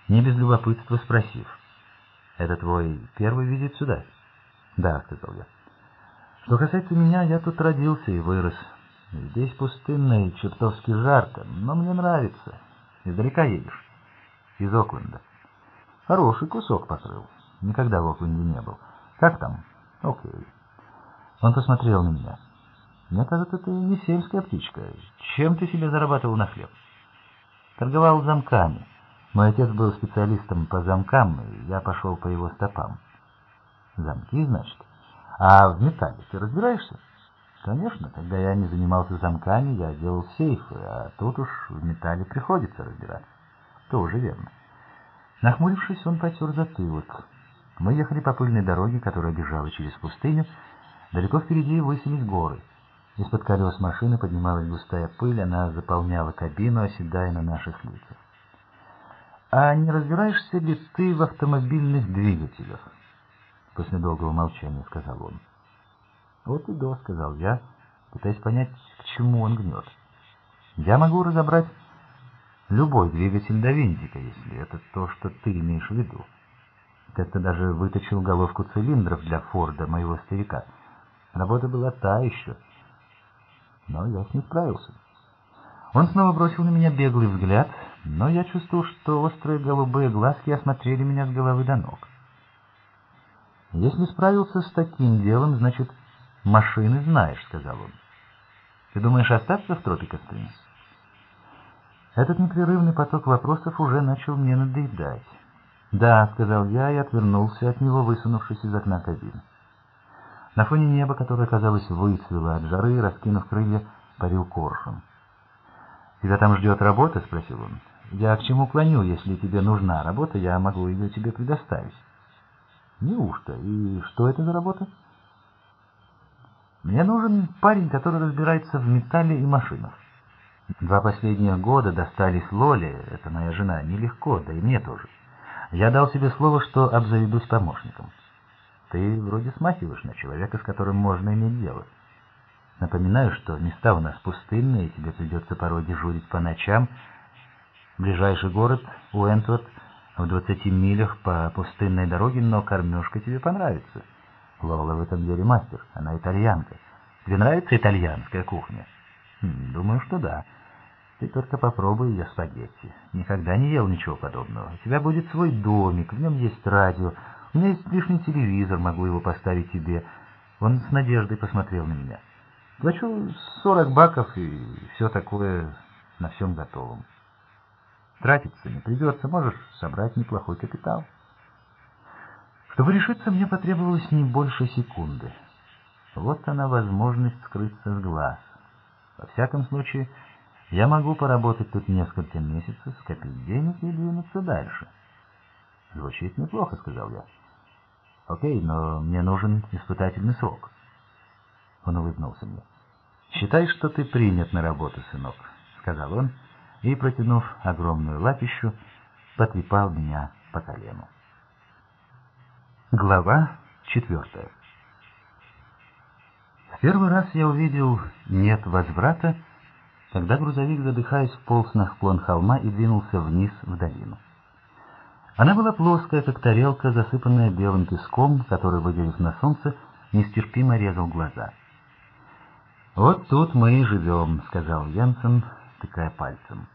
не без любопытства спросив. «Это твой первый визит сюда?» «Да», — сказал я. «Что касается меня, я тут родился и вырос. Здесь пустынно и чертовски жарко, но мне нравится. Издалека едешь?» «Из Окленда». «Хороший кусок покрыл. Никогда в Окленде не был. Как там?» «Окей». Он посмотрел на меня. «Мне кажется, ты не сельская птичка. Чем ты себе зарабатывал на хлеб?» Торговал замками. Мой отец был специалистом по замкам, и я пошел по его стопам. Замки, значит? А в металле ты разбираешься? Конечно, когда я не занимался замками, я делал сейфы, а тут уж в металле приходится разбираться. Тоже верно. Нахмурившись, он потер затылок. Мы ехали по пыльной дороге, которая бежала через пустыню. Далеко впереди высились горы. Из-под колес машины поднималась густая пыль, она заполняла кабину, оседая на наших лицах. «А не разбираешься ли ты в автомобильных двигателях?» После долгого молчания сказал он. «Вот и до», — сказал я, пытаясь понять, к чему он гнет. «Я могу разобрать любой двигатель до винтика, если это то, что ты имеешь в виду. Как-то даже выточил головку цилиндров для Форда, моего старика. Работа была та еще» но я с ним справился. Он снова бросил на меня беглый взгляд, но я чувствовал, что острые голубые глазки осмотрели меня с головы до ног. «Если справился с таким делом, значит, машины знаешь», — сказал он. «Ты думаешь остаться в тропиках Спрингс?» Этот непрерывный поток вопросов уже начал мне надоедать. «Да», — сказал я и отвернулся от него, высунувшись из окна кабины. На фоне неба, которое, казалось, выцвело от жары, раскинув крылья, парил коршун. «Тебя там ждет работа?» — спросил он. «Я к чему клоню? Если тебе нужна работа, я могу ее тебе предоставить». «Неужто? И что это за работа?» «Мне нужен парень, который разбирается в металле и машинах. Два последних года достались Лоле, это моя жена, нелегко, да и мне тоже. Я дал себе слово, что обзаведусь помощником». Ты вроде смахиваешь на человека, с которым можно иметь дело. Напоминаю, что места у нас пустынные, тебе придется порой дежурить по ночам. Ближайший город — Уэнтворд, в двадцати милях по пустынной дороге, но кормежка тебе понравится. Лола в этом деле мастер, она итальянка. Тебе нравится итальянская кухня? Хм, думаю, что да. Ты только попробуй ее спагетти. Никогда не ел ничего подобного. У тебя будет свой домик, в нем есть радио, у меня есть лишний телевизор, могу его поставить тебе. Он с надеждой посмотрел на меня. Плачу сорок баков и все такое на всем готовом. Тратиться не придется, можешь собрать неплохой капитал. Чтобы решиться, мне потребовалось не больше секунды. Вот она возможность скрыться с глаз. Во всяком случае, я могу поработать тут несколько месяцев, скопить денег и двинуться дальше. «Звучит неплохо», — сказал я. «Окей, но мне нужен испытательный срок». Он улыбнулся мне. «Считай, что ты принят на работу, сынок», — сказал он, и, протянув огромную лапищу, потрепал меня по колену. Глава четвертая В первый раз я увидел «нет возврата», когда грузовик, задыхаясь, вполз на склон холма и двинулся вниз в долину. Она была плоская, как тарелка, засыпанная белым песком, который, выделив на солнце, нестерпимо резал глаза. «Вот тут мы и живем», — сказал Янсен, тыкая пальцем.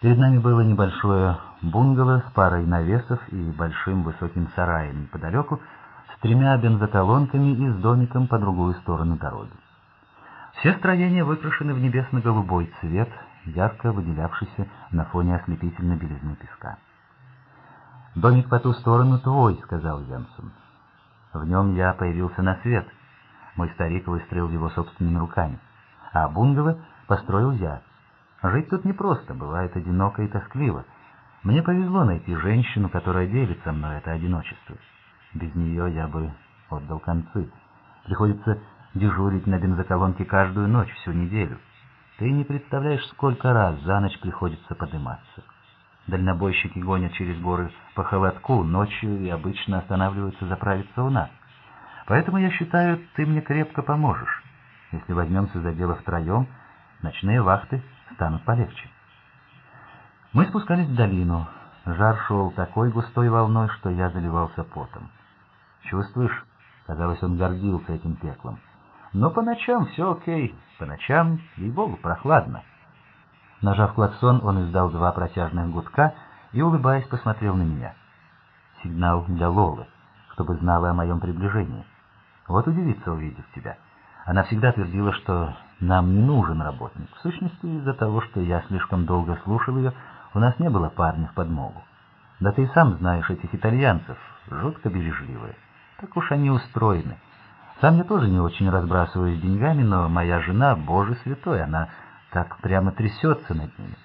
Перед нами было небольшое бунгало с парой навесов и большим высоким сараем неподалеку, с тремя бензоколонками и с домиком по другую сторону дороги. Все строения выкрашены в небесно-голубой цвет, ярко выделявшийся на фоне ослепительной белизны песка. «Домик по ту сторону твой», — сказал Янсен. «В нем я появился на свет. Мой старик выстроил его собственными руками. А бунгало построил я. Жить тут непросто, бывает одиноко и тоскливо. Мне повезло найти женщину, которая делит со мной это одиночество. Без нее я бы отдал концы. Приходится дежурить на бензоколонке каждую ночь всю неделю. Ты не представляешь, сколько раз за ночь приходится подниматься. Дальнобойщики гонят через горы по холодку, ночью и обычно останавливаются заправиться у нас. Поэтому я считаю, ты мне крепко поможешь. Если возьмемся за дело втроем, ночные вахты станут полегче. Мы спускались в долину. Жар шел такой густой волной, что я заливался потом. Чувствуешь, казалось, он гордился этим пеклом. Но по ночам все окей, по ночам, ей-богу, прохладно. Нажав клаксон, он издал два протяжных гудка и, улыбаясь, посмотрел на меня. Сигнал для Лолы, чтобы знала о моем приближении. Вот удивится, увидев тебя. Она всегда твердила, что нам не нужен работник. В сущности, из-за того, что я слишком долго слушал ее, у нас не было парня в подмогу. Да ты и сам знаешь этих итальянцев, жутко бережливые. Так уж они устроены. Сам я тоже не очень разбрасываюсь деньгами, но моя жена, боже святой, она так прямо трясется над ними.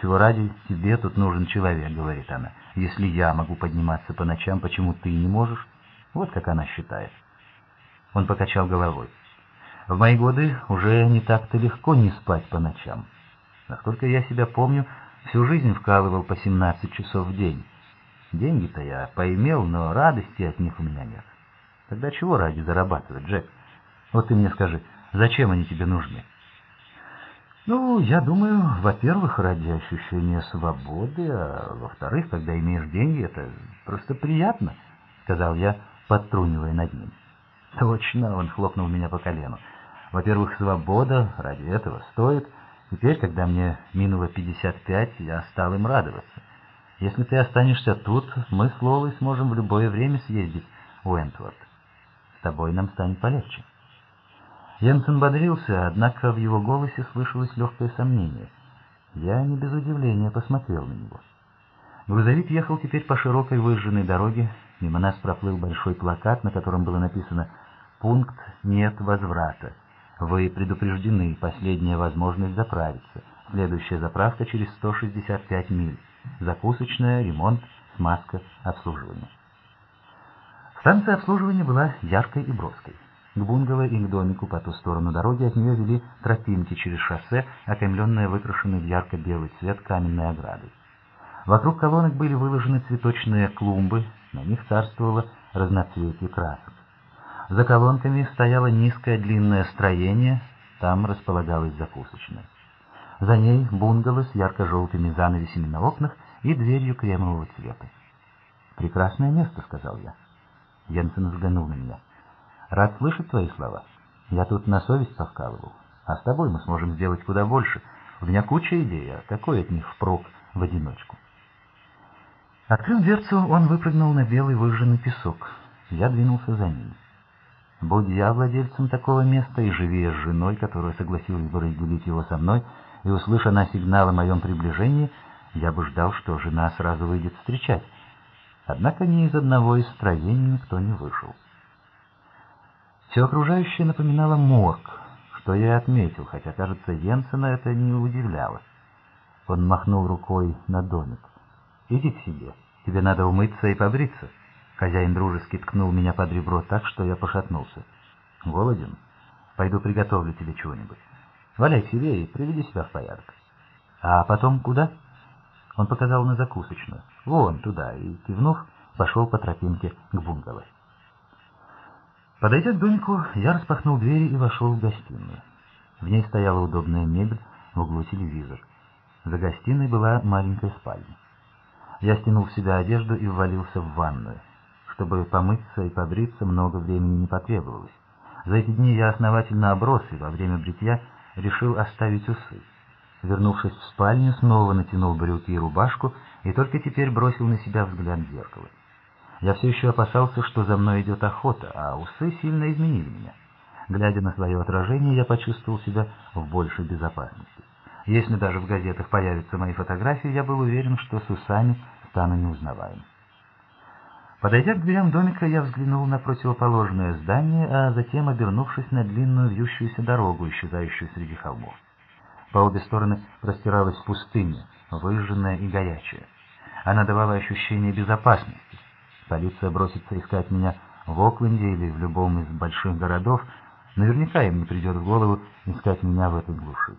«Чего ради тебе тут нужен человек», — говорит она. «Если я могу подниматься по ночам, почему ты не можешь?» Вот как она считает. Он покачал головой. «В мои годы уже не так-то легко не спать по ночам. Насколько я себя помню, всю жизнь вкалывал по 17 часов в день. Деньги-то я поимел, но радости от них у меня нет. Тогда чего ради зарабатывать, Джек? Вот ты мне скажи, зачем они тебе нужны?» Ну, я думаю, во-первых, ради ощущения свободы, а во-вторых, когда имеешь деньги, это просто приятно, — сказал я, подтрунивая над ним. Точно, он хлопнул меня по колену. Во-первых, свобода ради этого стоит. Теперь, когда мне минуло 55, я стал им радоваться. Если ты останешься тут, мы с Лолой сможем в любое время съездить в Уэнтворд. С тобой нам станет полегче. Йенсен бодрился, однако в его голосе слышалось легкое сомнение. Я не без удивления посмотрел на него. Грузовик ехал теперь по широкой выжженной дороге, мимо нас проплыл большой плакат, на котором было написано «Пункт нет возврата. Вы предупреждены, последняя возможность заправиться. Следующая заправка через 165 миль. Закусочная, ремонт, смазка, обслуживание». Станция обслуживания была яркой и броской. К бунгало и к домику по ту сторону дороги от нее вели тропинки через шоссе, окаймленные выкрашенной в ярко-белый цвет каменной оградой. Вокруг колонок были выложены цветочные клумбы, на них царствовало разноцветие красок. За колонками стояло низкое длинное строение, там располагалась закусочная. За ней бунгало с ярко-желтыми занавесями на окнах и дверью кремового цвета. «Прекрасное место», — сказал я. Йенсен взглянул на меня. Рад слышать твои слова. Я тут на совесть повкалывал. А с тобой мы сможем сделать куда больше. У меня куча идей, а какой от них впрок в одиночку? Открыв дверцу, он выпрыгнул на белый выжженный песок. Я двинулся за ним. Будь я владельцем такого места и живи с женой, которая согласилась бы разделить его со мной, и, услыша на сигнал о моем приближении, я бы ждал, что жена сразу выйдет встречать. Однако ни из одного из строений никто не вышел. Все окружающее напоминало морг, что я отметил, хотя, кажется, Йенсена это не удивляло. Он махнул рукой на домик. «Иди к себе, тебе надо умыться и побриться». Хозяин дружески ткнул меня под ребро так, что я пошатнулся. «Голоден? Пойду приготовлю тебе чего-нибудь. Валяй себе и приведи себя в порядок. А потом куда? Он показал на закусочную. Вон туда. И, кивнув, пошел по тропинке к бунгало. Подойдя к домику, я распахнул двери и вошел в гостиную. В ней стояла удобная мебель, в углу телевизор. За гостиной была маленькая спальня. Я стянул в себя одежду и ввалился в ванную. Чтобы помыться и побриться, много времени не потребовалось. За эти дни я основательно оброс и во время бритья решил оставить усы. Вернувшись в спальню, снова натянул брюки и рубашку и только теперь бросил на себя взгляд в зеркало. Я все еще опасался, что за мной идет охота, а усы сильно изменили меня. Глядя на свое отражение, я почувствовал себя в большей безопасности. Если даже в газетах появятся мои фотографии, я был уверен, что с усами стану неузнаваем. Подойдя к дверям домика, я взглянул на противоположное здание, а затем, обернувшись на длинную вьющуюся дорогу, исчезающую среди холмов. По обе стороны простиралась пустыня, выжженная и горячая. Она давала ощущение безопасности. Полиция бросится искать меня в Окленде или в любом из больших городов, наверняка им не придет в голову искать меня в этой глуши.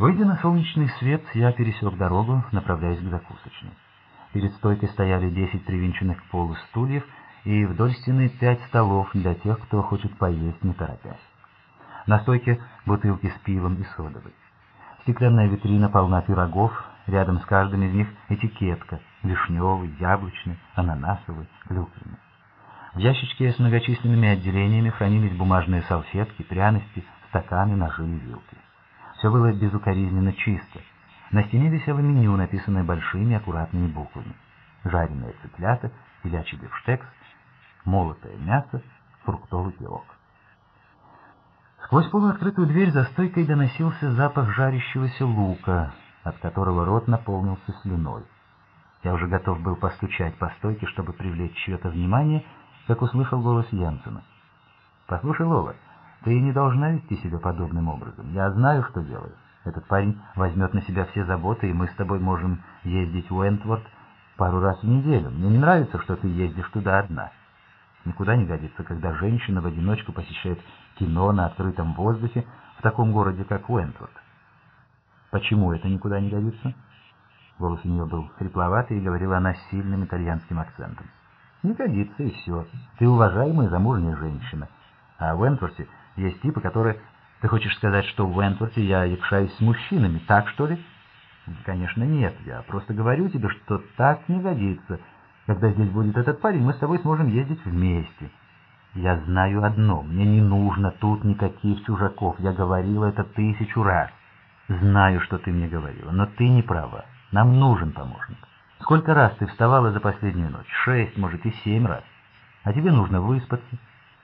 Выйдя на солнечный свет, я пересек дорогу, направляясь к закусочной. Перед стойкой стояли десять привинченных к полу стульев и вдоль стены пять столов для тех, кто хочет поесть, не торопясь. На стойке бутылки с пивом и содовой. Стеклянная витрина полна пирогов, рядом с каждым из них этикетка — вишневый, яблочный, ананасовый, клюквенный. В ящичке с многочисленными отделениями хранились бумажные салфетки, пряности, стаканы, ножи и вилки. Все было безукоризненно чисто. На стене висело меню, написанное большими аккуратными буквами. Жареные цыплята, телячий бифштекс, молотое мясо, фруктовый пирог. Сквозь полуоткрытую дверь за стойкой доносился запах жарящегося лука, от которого рот наполнился слюной. Я уже готов был постучать по стойке, чтобы привлечь чье-то внимание, как услышал голос Янсена. «Послушай, Лола, ты не должна вести себя подобным образом. Я знаю, что делаю. Этот парень возьмет на себя все заботы, и мы с тобой можем ездить в Уэнтворд пару раз в неделю. Мне не нравится, что ты ездишь туда одна». Никуда не годится, когда женщина в одиночку посещает кино на открытом воздухе в таком городе, как Уэнтворд. Почему это никуда не годится? Голос у нее был хрипловатый, и говорила она с сильным итальянским акцентом. Не годится, и все. Ты уважаемая замужняя женщина. А в Уэнтворте есть типы, которые... Ты хочешь сказать, что в Уэнтворте я якшаюсь с мужчинами, так что ли? Конечно, нет. Я просто говорю тебе, что так не годится. Когда здесь будет этот парень, мы с тобой сможем ездить вместе. Я знаю одно, мне не нужно тут никаких чужаков. Я говорила это тысячу раз. Знаю, что ты мне говорила, но ты не права. Нам нужен помощник. Сколько раз ты вставала за последнюю ночь? Шесть, может, и семь раз. А тебе нужно выспаться.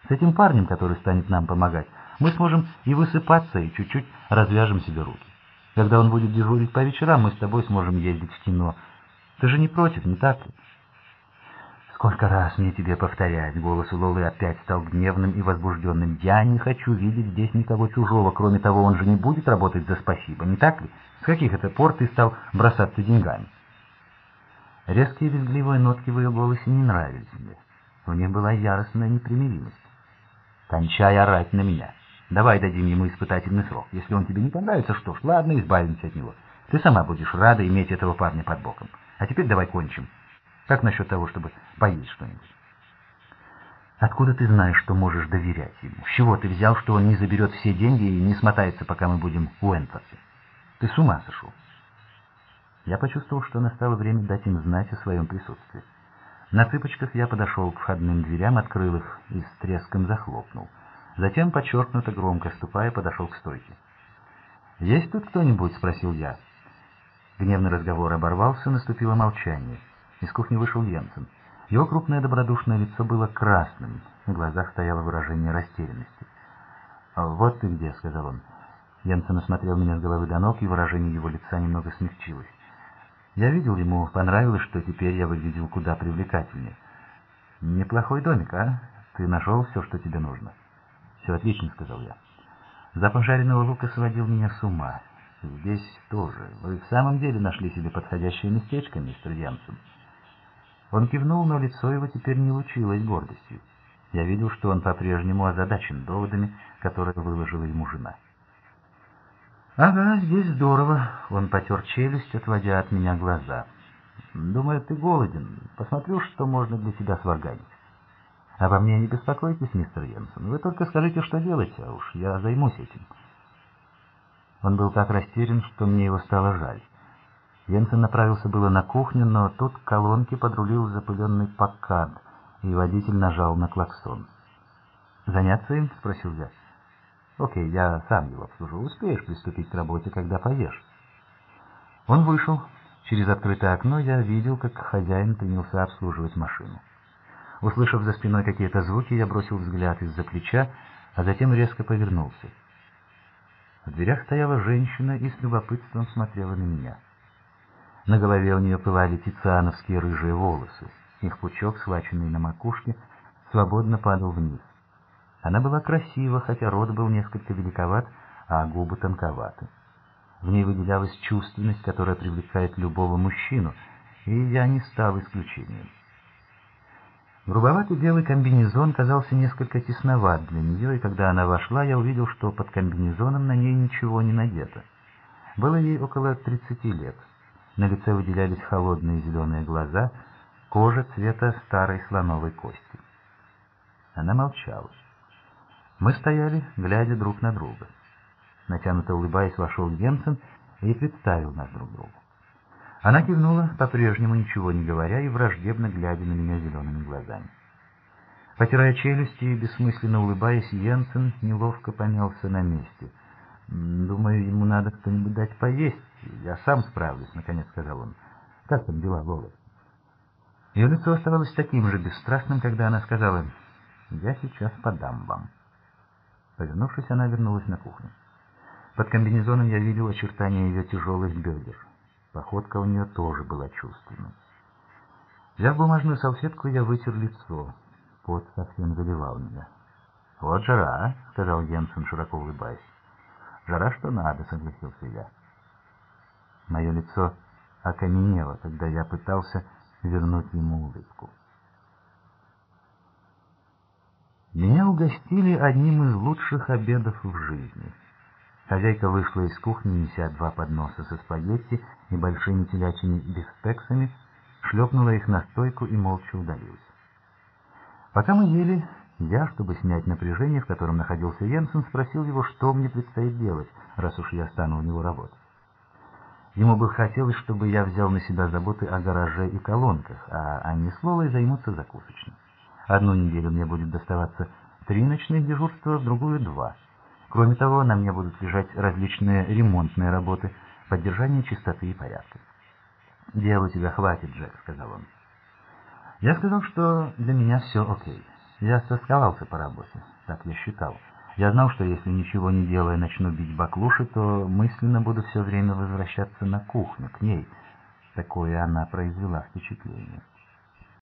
С этим парнем, который станет нам помогать, мы сможем и высыпаться, и чуть-чуть развяжем себе руки. Когда он будет дежурить по вечерам, мы с тобой сможем ездить в кино. Ты же не против, не так ли? «Сколько раз мне тебе повторять?» Голос у Лолы опять стал гневным и возбужденным. «Я не хочу видеть здесь никого чужого. Кроме того, он же не будет работать за спасибо, не так ли? С каких это пор ты стал бросаться деньгами?» Резкие визгливые нотки в ее голосе не нравились мне. В них была яростная непримиримость. «Кончай орать на меня. Давай дадим ему испытательный срок. Если он тебе не понравится, что ж, ладно, избавимся от него. Ты сама будешь рада иметь этого парня под боком. А теперь давай кончим». Как насчет того, чтобы поесть что-нибудь? Откуда ты знаешь, что можешь доверять ему? С чего ты взял, что он не заберет все деньги и не смотается, пока мы будем в Уэнтворсе? Ты с ума сошел. Я почувствовал, что настало время дать им знать о своем присутствии. На цыпочках я подошел к входным дверям, открыл их и с треском захлопнул. Затем, подчеркнуто громко ступая, подошел к стойке. «Есть тут кто-нибудь?» — спросил я. Гневный разговор оборвался, наступило молчание. Из кухни вышел Йенсен. Его крупное добродушное лицо было красным, в глазах стояло выражение растерянности. «А «Вот ты где», — сказал он. Йенсен осмотрел меня с головы до ног, и выражение его лица немного смягчилось. Я видел, ему понравилось, что теперь я выглядел куда привлекательнее. «Неплохой домик, а? Ты нашел все, что тебе нужно?» «Все отлично», — сказал я. Запах жареного лука сводил меня с ума. «Здесь тоже. Вы в самом деле нашли себе подходящее местечко, мистер Янсен?» Он кивнул, но лицо его теперь не лучилось гордостью. Я видел, что он по-прежнему озадачен доводами, которые выложила ему жена. «Ага, здесь здорово», — он потер челюсть, отводя от меня глаза. «Думаю, ты голоден. Посмотрю, что можно для тебя сварганить». «Обо мне не беспокойтесь, мистер Йенсен. Вы только скажите, что делать, а уж я займусь этим». Он был так растерян, что мне его стало жаль. Йенсен направился было на кухню, но тут к колонке подрулил запыленный паккад, и водитель нажал на клаксон. «Заняться им?» — спросил я. «Окей, я сам его обслужу. Успеешь приступить к работе, когда поешь». Он вышел. Через открытое окно я видел, как хозяин принялся обслуживать машину. Услышав за спиной какие-то звуки, я бросил взгляд из-за плеча, а затем резко повернулся. В дверях стояла женщина и с любопытством смотрела на меня. На голове у нее пылали тициановские рыжие волосы. Их пучок, схваченный на макушке, свободно падал вниз. Она была красива, хотя рот был несколько великоват, а губы тонковаты. В ней выделялась чувственность, которая привлекает любого мужчину, и я не стал исключением. Грубоватый белый комбинезон казался несколько тесноват для нее, и когда она вошла, я увидел, что под комбинезоном на ней ничего не надето. Было ей около 30 лет. На лице выделялись холодные зеленые глаза, кожа цвета старой слоновой кости. Она молчала. Мы стояли, глядя друг на друга. Натянуто улыбаясь, вошел Генсен и представил нас друг другу. Она кивнула, по-прежнему ничего не говоря и враждебно глядя на меня зелеными глазами. Потирая челюсти и бессмысленно улыбаясь, Йенсен неловко помялся на месте. «Думаю, ему надо кто-нибудь дать поесть. Я сам справлюсь», — наконец сказал он. «Как там дела, Лола?» Ее лицо оставалось таким же бесстрастным, когда она сказала, «Я сейчас подам вам». Повернувшись, она вернулась на кухню. Под комбинезоном я видел очертания ее тяжелых бедер. Походка у нее тоже была чувственной. Взяв бумажную салфетку, я вытер лицо. Пот совсем заливал меня. «Вот жара», — сказал Йенсен, широко улыбаясь. «Жара, что надо», — согласился я. Мое лицо окаменело, когда я пытался вернуть ему улыбку. Меня угостили одним из лучших обедов в жизни — Хозяйка вышла из кухни, неся два подноса со спагетти и большими телячьими бифстексами, шлепнула их на стойку и молча удалилась. Пока мы ели, я, чтобы снять напряжение, в котором находился Йенсен, спросил его, что мне предстоит делать, раз уж я стану у него работать. Ему бы хотелось, чтобы я взял на себя заботы о гараже и колонках, а они с Лолой займутся закусочной. Одну неделю мне будет доставаться три ночных дежурства, другую — два — Кроме того, на мне будут лежать различные ремонтные работы, поддержание чистоты и порядка. «Дел у тебя хватит, Джек», — сказал он. Я сказал, что для меня все окей. Я сосковался по работе, так я считал. Я знал, что если ничего не делая начну бить баклуши, то мысленно буду все время возвращаться на кухню, к ней. Такое она произвела впечатление.